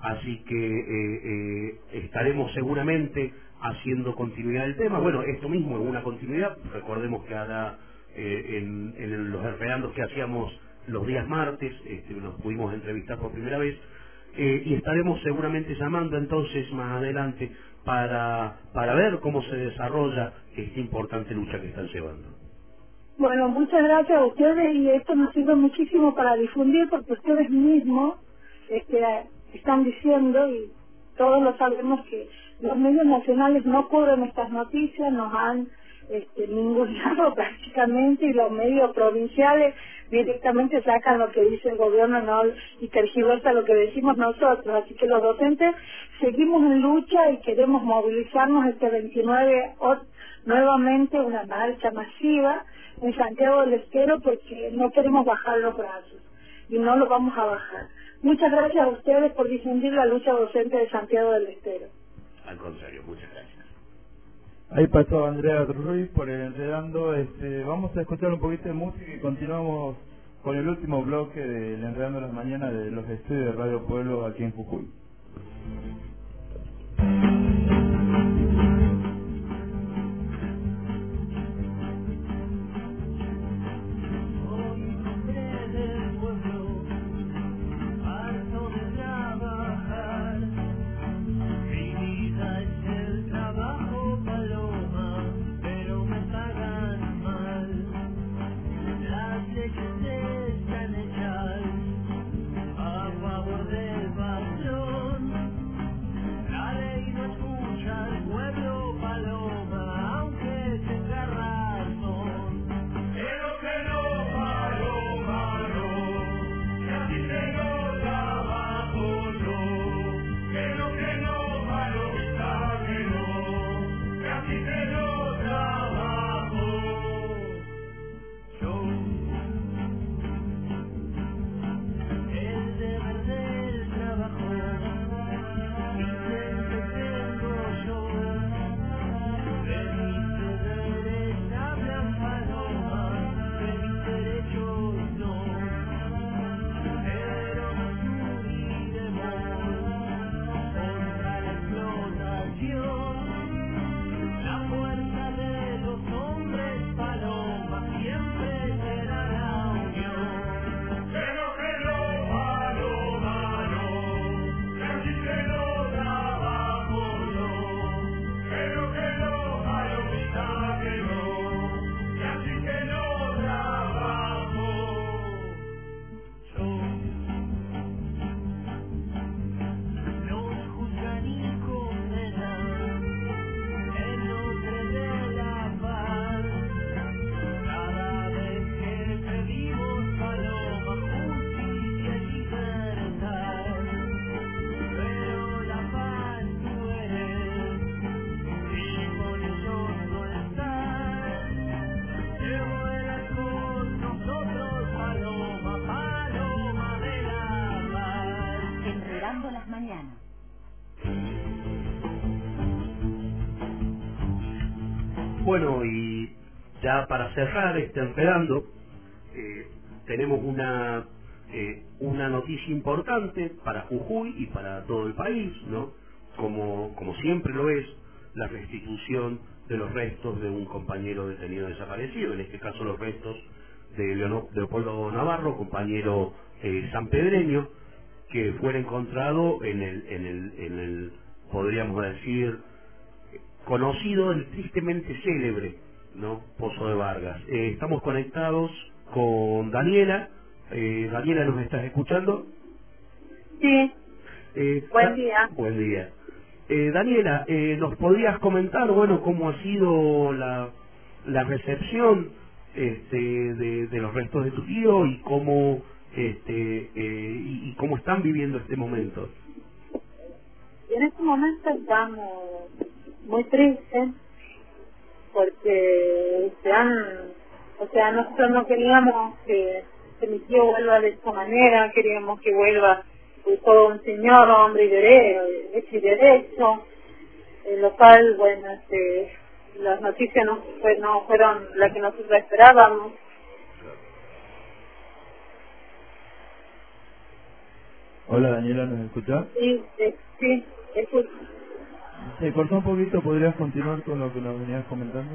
así que eh, eh, estaremos seguramente haciendo continuidad del tema. Bueno, esto mismo es una continuidad, recordemos que ahora eh, en, los enredandos que hacíamos los días martes, este, nos pudimos entrevistar por primera vez, y estaremos seguramente llamando entonces más adelante para, para ver cómo se desarrolla esta importante lucha que están llevando. Bueno, muchas gracias a ustedes y esto nos sirve muchísimo para difundir porque ustedes mismos este, están diciendo y todos lo sabemos que los medios nacionales no cubren estas noticias, nos han este, ninguneado prácticamente y los medios provinciales directamente sacan lo que dice el gobierno no y tergiversa lo que decimos nosotros. Así que los docentes seguimos en lucha y queremos movilizarnos este 29 o, nuevamente una marcha masiva en Santiago del Estero porque no queremos bajar los brazos y no los vamos a bajar. Muchas gracias a ustedes por difundir la lucha docente de Santiago del Estero. Al contrario, muchas gracias. Ahí pasó Andrea Ruiz por el Enredando. Este, vamos a escuchar un poquito de música y continuamos con el último bloque del Enredando las Mañanas de los estudios de Radio Pueblo aquí en Jujuy. Ya para cerrar este tenemos una eh, una noticia importante para Jujuy y para todo el país, ¿no? Como, como siempre lo es, la restitución de los restos de un compañero detenido desaparecido, en este caso los restos de Leopoldo Navarro, compañero eh, sanpedreño, que fuera encontrado en el, en el, en el, podríamos decir, conocido, el tristemente célebre, ¿no? Pozo de Vargas. Eh, estamos conectados con Daniela. Eh, Daniela, ¿nos estás escuchando? Sí, Eh, Buen día. Buen día. Eh, Daniela, eh, ¿nos podrías comentar, bueno, cómo ha sido la, la recepción este, de, de los restos de tu tío y cómo este, eh, y, y cómo están viviendo este momento? en este momento estamos muy tristes porque se han, o sea, nosotros no queríamos que, que mi tío vuelva de esta manera, queríamos que vuelva todo un señor, hombre y derecho, hecho y derecho, en lo cual, bueno, este, las noticias no, fue- no fueron las que nosotros esperábamos. Hola Daniela, ¿nos escuchás? Sí, eh, sí, escucho. Se cortó un poquito, ¿podrías continuar con lo que nos venías comentando?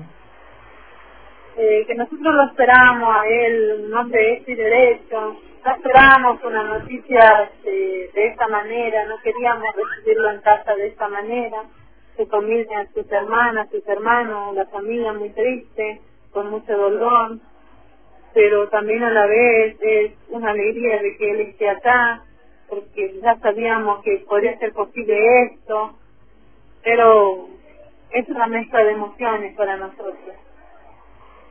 eh, que nosotros lo esperábamos a él, un hombre hecho derecho, no esperábamos una noticia este, de esta manera, no queríamos recibirlo en casa de esta manera, su familia, sus hermanas, sus hermanos, la familia muy triste, con mucho dolor, pero también a la vez es una alegría de que él esté acá, porque ya sabíamos que podría ser posible esto, pero es una mezcla de emociones para nosotros.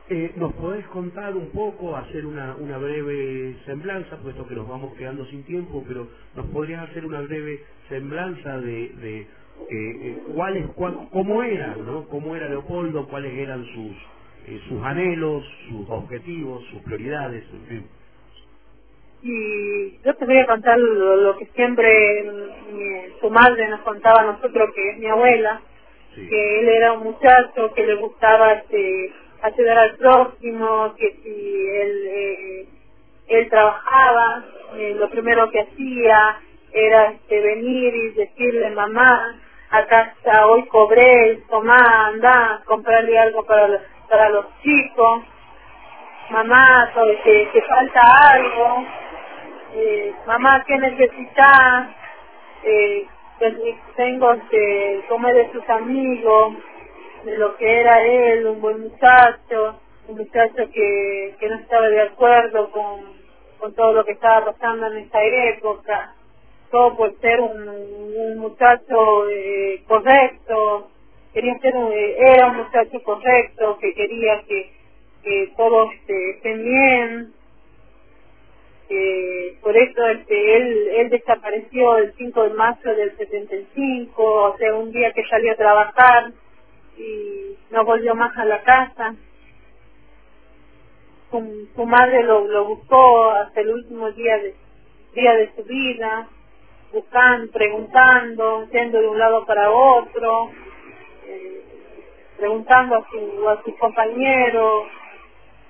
Eh, ¿Nos podés contar un poco, hacer una, una breve semblanza, puesto que nos vamos quedando sin tiempo, pero nos podrías hacer una breve semblanza de, de eh, eh, cuáles, cuál- cómo era, ¿no? Cómo era Leopoldo, cuáles eran sus, eh, sus anhelos, sus objetivos, sus prioridades, en. Y yo te voy a contar lo, lo que siempre mi- su madre nos contaba a nosotros, que es mi abuela, que él era un muchacho que le gustaba este, ayudar al próximo, que si él, eh, él trabajaba, eh, lo primero que hacía era este, venir y decirle, mamá, acá está, hoy cobré, tomá, anda, comprarle algo para, los- para los chicos, mamá, que, que falta algo, eh, mamá, ¿qué necesitas? Eh, pues, tengo este, como de sus amigos, de lo que era él, un buen muchacho, un muchacho que, que no estaba de acuerdo con, con todo lo que estaba pasando en esta época, todo por ser un, un muchacho eh, correcto, quería ser un, era un muchacho correcto, que quería que, que todos este, estén bien, por eso este, él, él desapareció el 5 de marzo del 75, o sea, un día que salió a trabajar y no volvió más a la casa. Su, su madre lo, lo buscó hasta el último día de, día de su vida, buscando, preguntando, yendo de un lado para otro, eh, preguntando a, su, a sus compañeros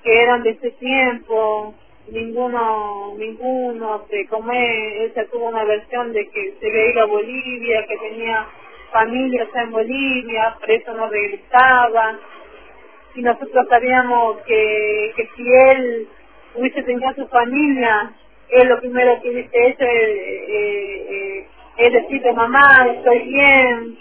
que eran de ese tiempo, ninguno, ninguno, se como él se tuvo una versión de que se había ido a Bolivia, que tenía familia allá en Bolivia, por eso no regresaba, y nosotros sabíamos que, que si él hubiese tenido su familia, él lo primero que hubiese es, eh, eh, es decirle, mamá, estoy bien,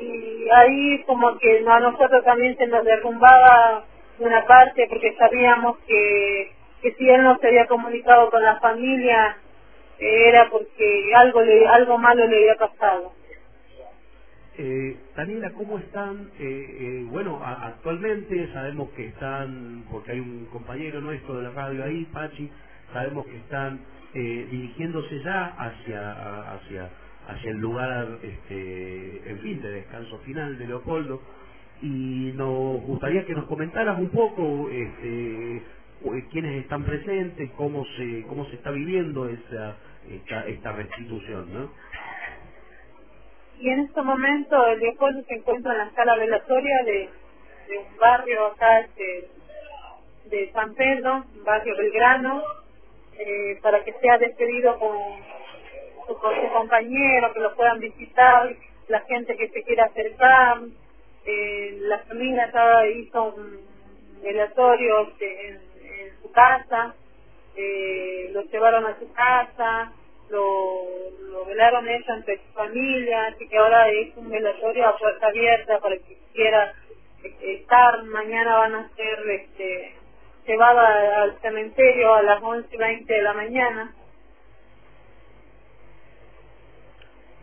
y ahí como que a nosotros también se nos derrumbaba una parte porque sabíamos que, que si él no se había comunicado con la familia era porque algo le, algo malo le había pasado. Eh, Daniela, ¿cómo están? Eh, eh, bueno, actualmente sabemos que están, porque hay un compañero nuestro de la radio ahí, Pachi, sabemos que están eh, dirigiéndose ya hacia, hacia, hacia el lugar, este, en fin, de descanso final de Leopoldo. Y nos gustaría que nos comentaras un poco este, quiénes están presentes, cómo se cómo se está viviendo esa esta, restitución, ¿no? Y en este momento el Leopoldo se encuentra en la sala velatoria de, un barrio acá este, de San Pedro, barrio Belgrano, eh, para que sea despedido con con su compañero, que lo puedan visitar, la gente que se quiera acercar. Eh, la familia acá hizo un velatorio este, en su casa, eh, lo llevaron a su casa, lo, velaron ellos entre su familia, así que ahora es un velatorio a puerta abierta para que quiera este, estar. Mañana van a ser este, llevada al cementerio a las 11 y 20 de la mañana.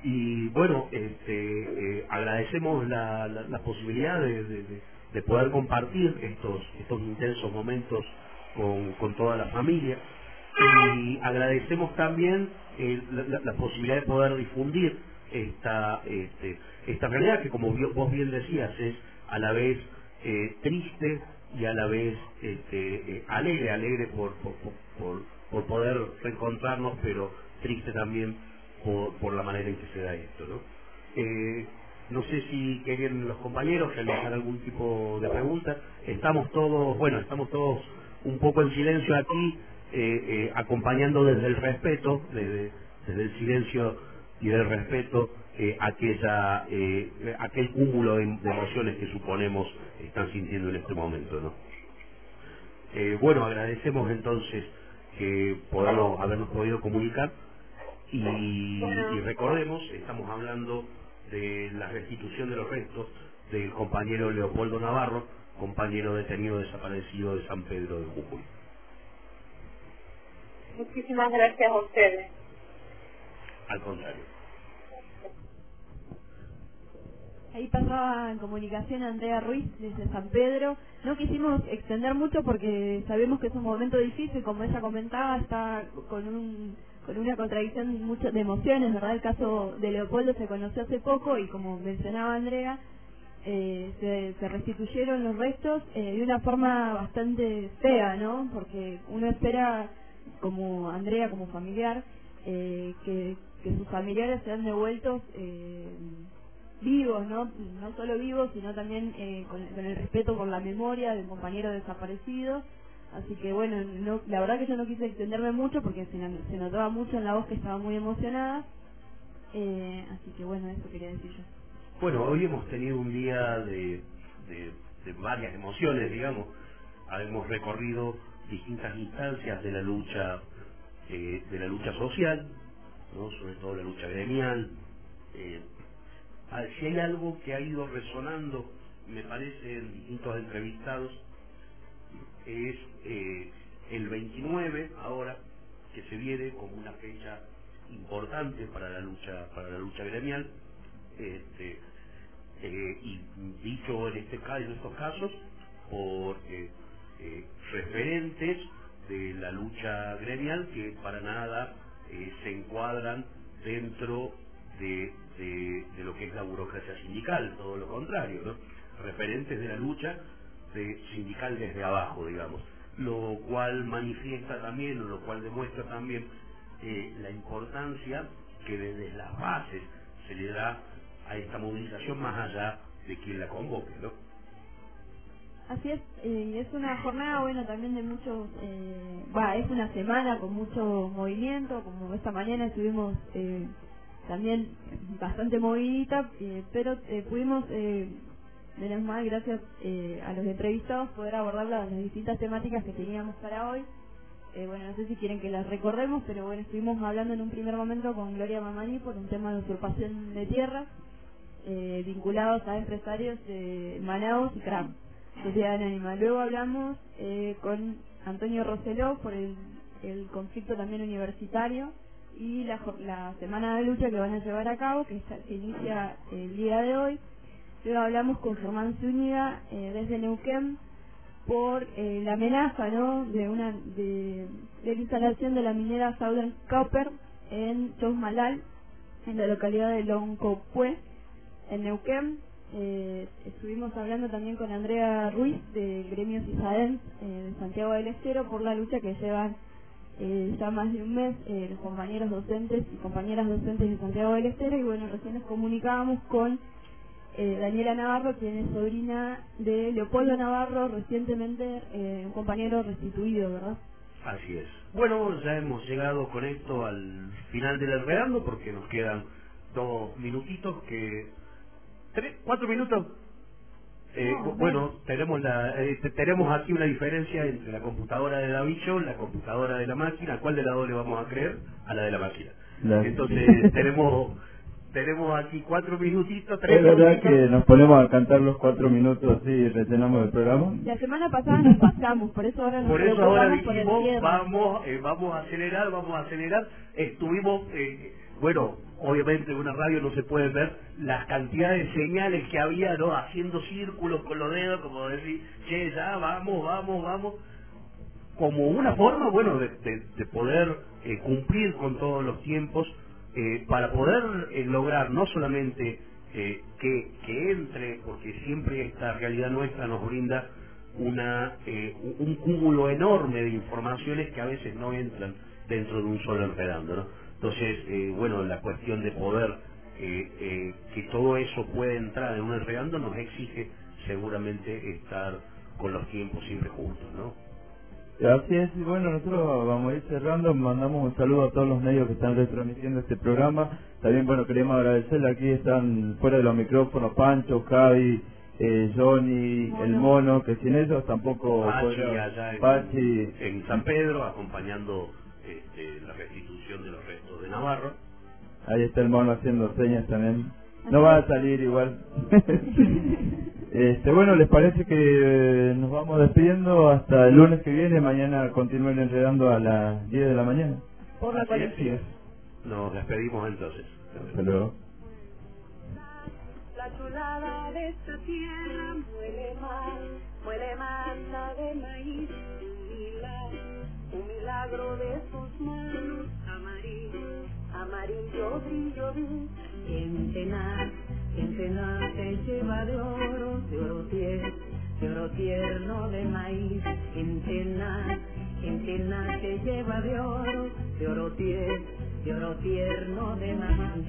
Y bueno, este, eh, agradecemos la, la, la posibilidad de, de- de poder compartir estos, estos intensos momentos con, con toda la familia y agradecemos también eh, la, la- posibilidad de poder difundir esta, este, esta realidad que como vos bien decías es a la vez eh, triste y a la vez este, eh, alegre, alegre por, por, por, poder reencontrarnos, pero triste también por, por la manera en que se da esto. ¿no? Eh, no sé si quieren los compañeros realizar algún tipo de pregunta. Estamos todos, bueno, estamos todos un poco en silencio aquí, eh, eh, acompañando desde el respeto, desde, desde el silencio y del respeto, eh, aquella, eh, aquel cúmulo de, de emociones que suponemos están sintiendo en este momento. ¿no? Bueno, agradecemos entonces que podamos habernos podido comunicar y, y recordemos, estamos hablando de la restitución de los restos del compañero Leopoldo Navarro, compañero detenido desaparecido de San Pedro de Jujuy. Muchísimas gracias a ustedes. Al contrario. Ahí pasaba en comunicación Andrea Ruiz desde San Pedro. No quisimos extender mucho porque sabemos que es un momento difícil, como ella comentaba, está con un con una contradicción mucho de emociones, ¿verdad? El caso de Leopoldo se conoció hace poco y como mencionaba Andrea, eh, se, restituyeron los restos eh, de una forma bastante fea, ¿no? Porque uno espera, como Andrea, como familiar, eh, que, sus familiares sean devueltos eh, vivos, ¿no? No solo vivos, sino también eh, con, con el respeto por la memoria del compañero desaparecido. Así que bueno, no, la verdad que yo no quise extenderme mucho porque se, se notaba mucho en la voz que estaba muy emocionada. Eh, así que bueno, eso quería decir yo. Bueno, hoy hemos tenido un día de, varias emociones, digamos. Hemos recorrido distintas instancias de la lucha eh, de la lucha social, sobre todo la lucha gremial. Eh, ah, si hay algo que ha ido resonando, me parece, en distintos entrevistados, es eh, el 29 ahora, que se viene como una fecha importante para la lucha para la lucha gremial este, eh, y dicho en este caso en estos casos por eh, eh, referentes de la lucha gremial que para nada se encuadran dentro de, lo que es la burocracia sindical, todo lo contrario, ¿no? referentes de la lucha de sindical desde abajo, digamos, lo cual manifiesta también, lo cual demuestra también la importancia que desde las bases se le da a esta movilización más allá de quien la convoque, ¿no? Así es, eh, es una jornada, bueno, también de muchos, eh, va, es una semana con mucho movimiento, como esta mañana estuvimos eh, también bastante movidita, eh, pero eh, pudimos, eh, menos mal, gracias a los entrevistados, poder abordar las, las distintas temáticas que teníamos para hoy. Eh, bueno, no sé si quieren que las recordemos, pero bueno, estuvimos hablando en un primer momento con Gloria Mamani por un tema de usurpación de tierras eh, vinculados a empresarios de Manaus y CRAM, Sociedad Anónima. Luego hablamos eh, con Antonio Roseló por el, el conflicto también universitario y la, la semana de lucha que van a llevar a cabo, que se inicia el día de hoy. Luego hablamos con Germán Zúñiga eh, desde Neuquén por eh, la amenaza ¿no? de una de, la instalación de la minera Southern Copper en Chosmalal, en la localidad de Loncopué, en Neuquén. Eh, estuvimos hablando también con Andrea Ruiz del gremio CISADEN eh, de Santiago del Estero por la lucha que llevan eh, ya más de un mes eh, los compañeros docentes y compañeras docentes de Santiago del Estero y bueno, recién nos comunicábamos con eh, Daniela Navarro, quien es sobrina de Leopoldo Navarro, recientemente un compañero restituido, ¿verdad? Así es. Bueno, ya hemos llegado con esto al final del enredando porque nos quedan dos minutitos que... ¿Tres? ¿Cuatro minutos? Eh, No, bueno, tenemos la eh, te- tenemos aquí una diferencia entre la computadora de Davicho, la computadora de la máquina. ¿A cuál de las dos le vamos a creer? A la de la máquina. La- Entonces tenemos tenemos aquí cuatro minutitos, tres Es verdad minutitos. que nos ponemos a cantar los cuatro minutos así y rellenamos el programa. La semana pasada nos pasamos, por eso ahora nos Por eso ahora dijimos, vamos, eh, vamos a acelerar, vamos a acelerar. Estuvimos, eh, bueno, obviamente en una radio no se pueden ver las cantidades de señales que había, ¿no? Haciendo círculos con los dedos, como decir, che, ya, vamos, vamos, vamos. Como una forma, bueno, de, de- de poder eh, cumplir con todos los tiempos, eh, para poder eh, lograr no solamente que, entre, porque siempre esta realidad nuestra nos brinda una un un cúmulo enorme de informaciones que a veces no entran dentro de un solo enredando, ¿no? Entonces, eh, bueno, la cuestión de poder eh, eh, que todo eso pueda entrar en un enredando nos exige seguramente estar con los tiempos siempre justos, ¿no? Así es, y bueno, nosotros vamos a ir cerrando, mandamos un saludo a todos los medios que están retransmitiendo este programa. También, bueno, queremos agradecerle, aquí están fuera de los micrófonos Pancho, Javi, eh, Johnny, el mono, que sin ellos tampoco Pachi allá en, Pachi, en San Pedro acompañando este, la restitución de los restos de Navarro. ahí está el mono haciendo señas también. No va a salir igual. este, bueno, ¿les parece que nos vamos despidiendo hasta el lunes que viene? Mañana continúen enredando a las 10 de la mañana. Por la es. Nos despedimos entonces. Hasta luego. La chulada de esta tierra muele más, la de maíz, un milagro de sus manos amarillo, amarillo brillo tenaz, quien tenaz se lleva de oro, de oro tierno, de oro tierno de maíz, quien tenaz se lleva de oro, de oro tierno, de oro tierno de maíz.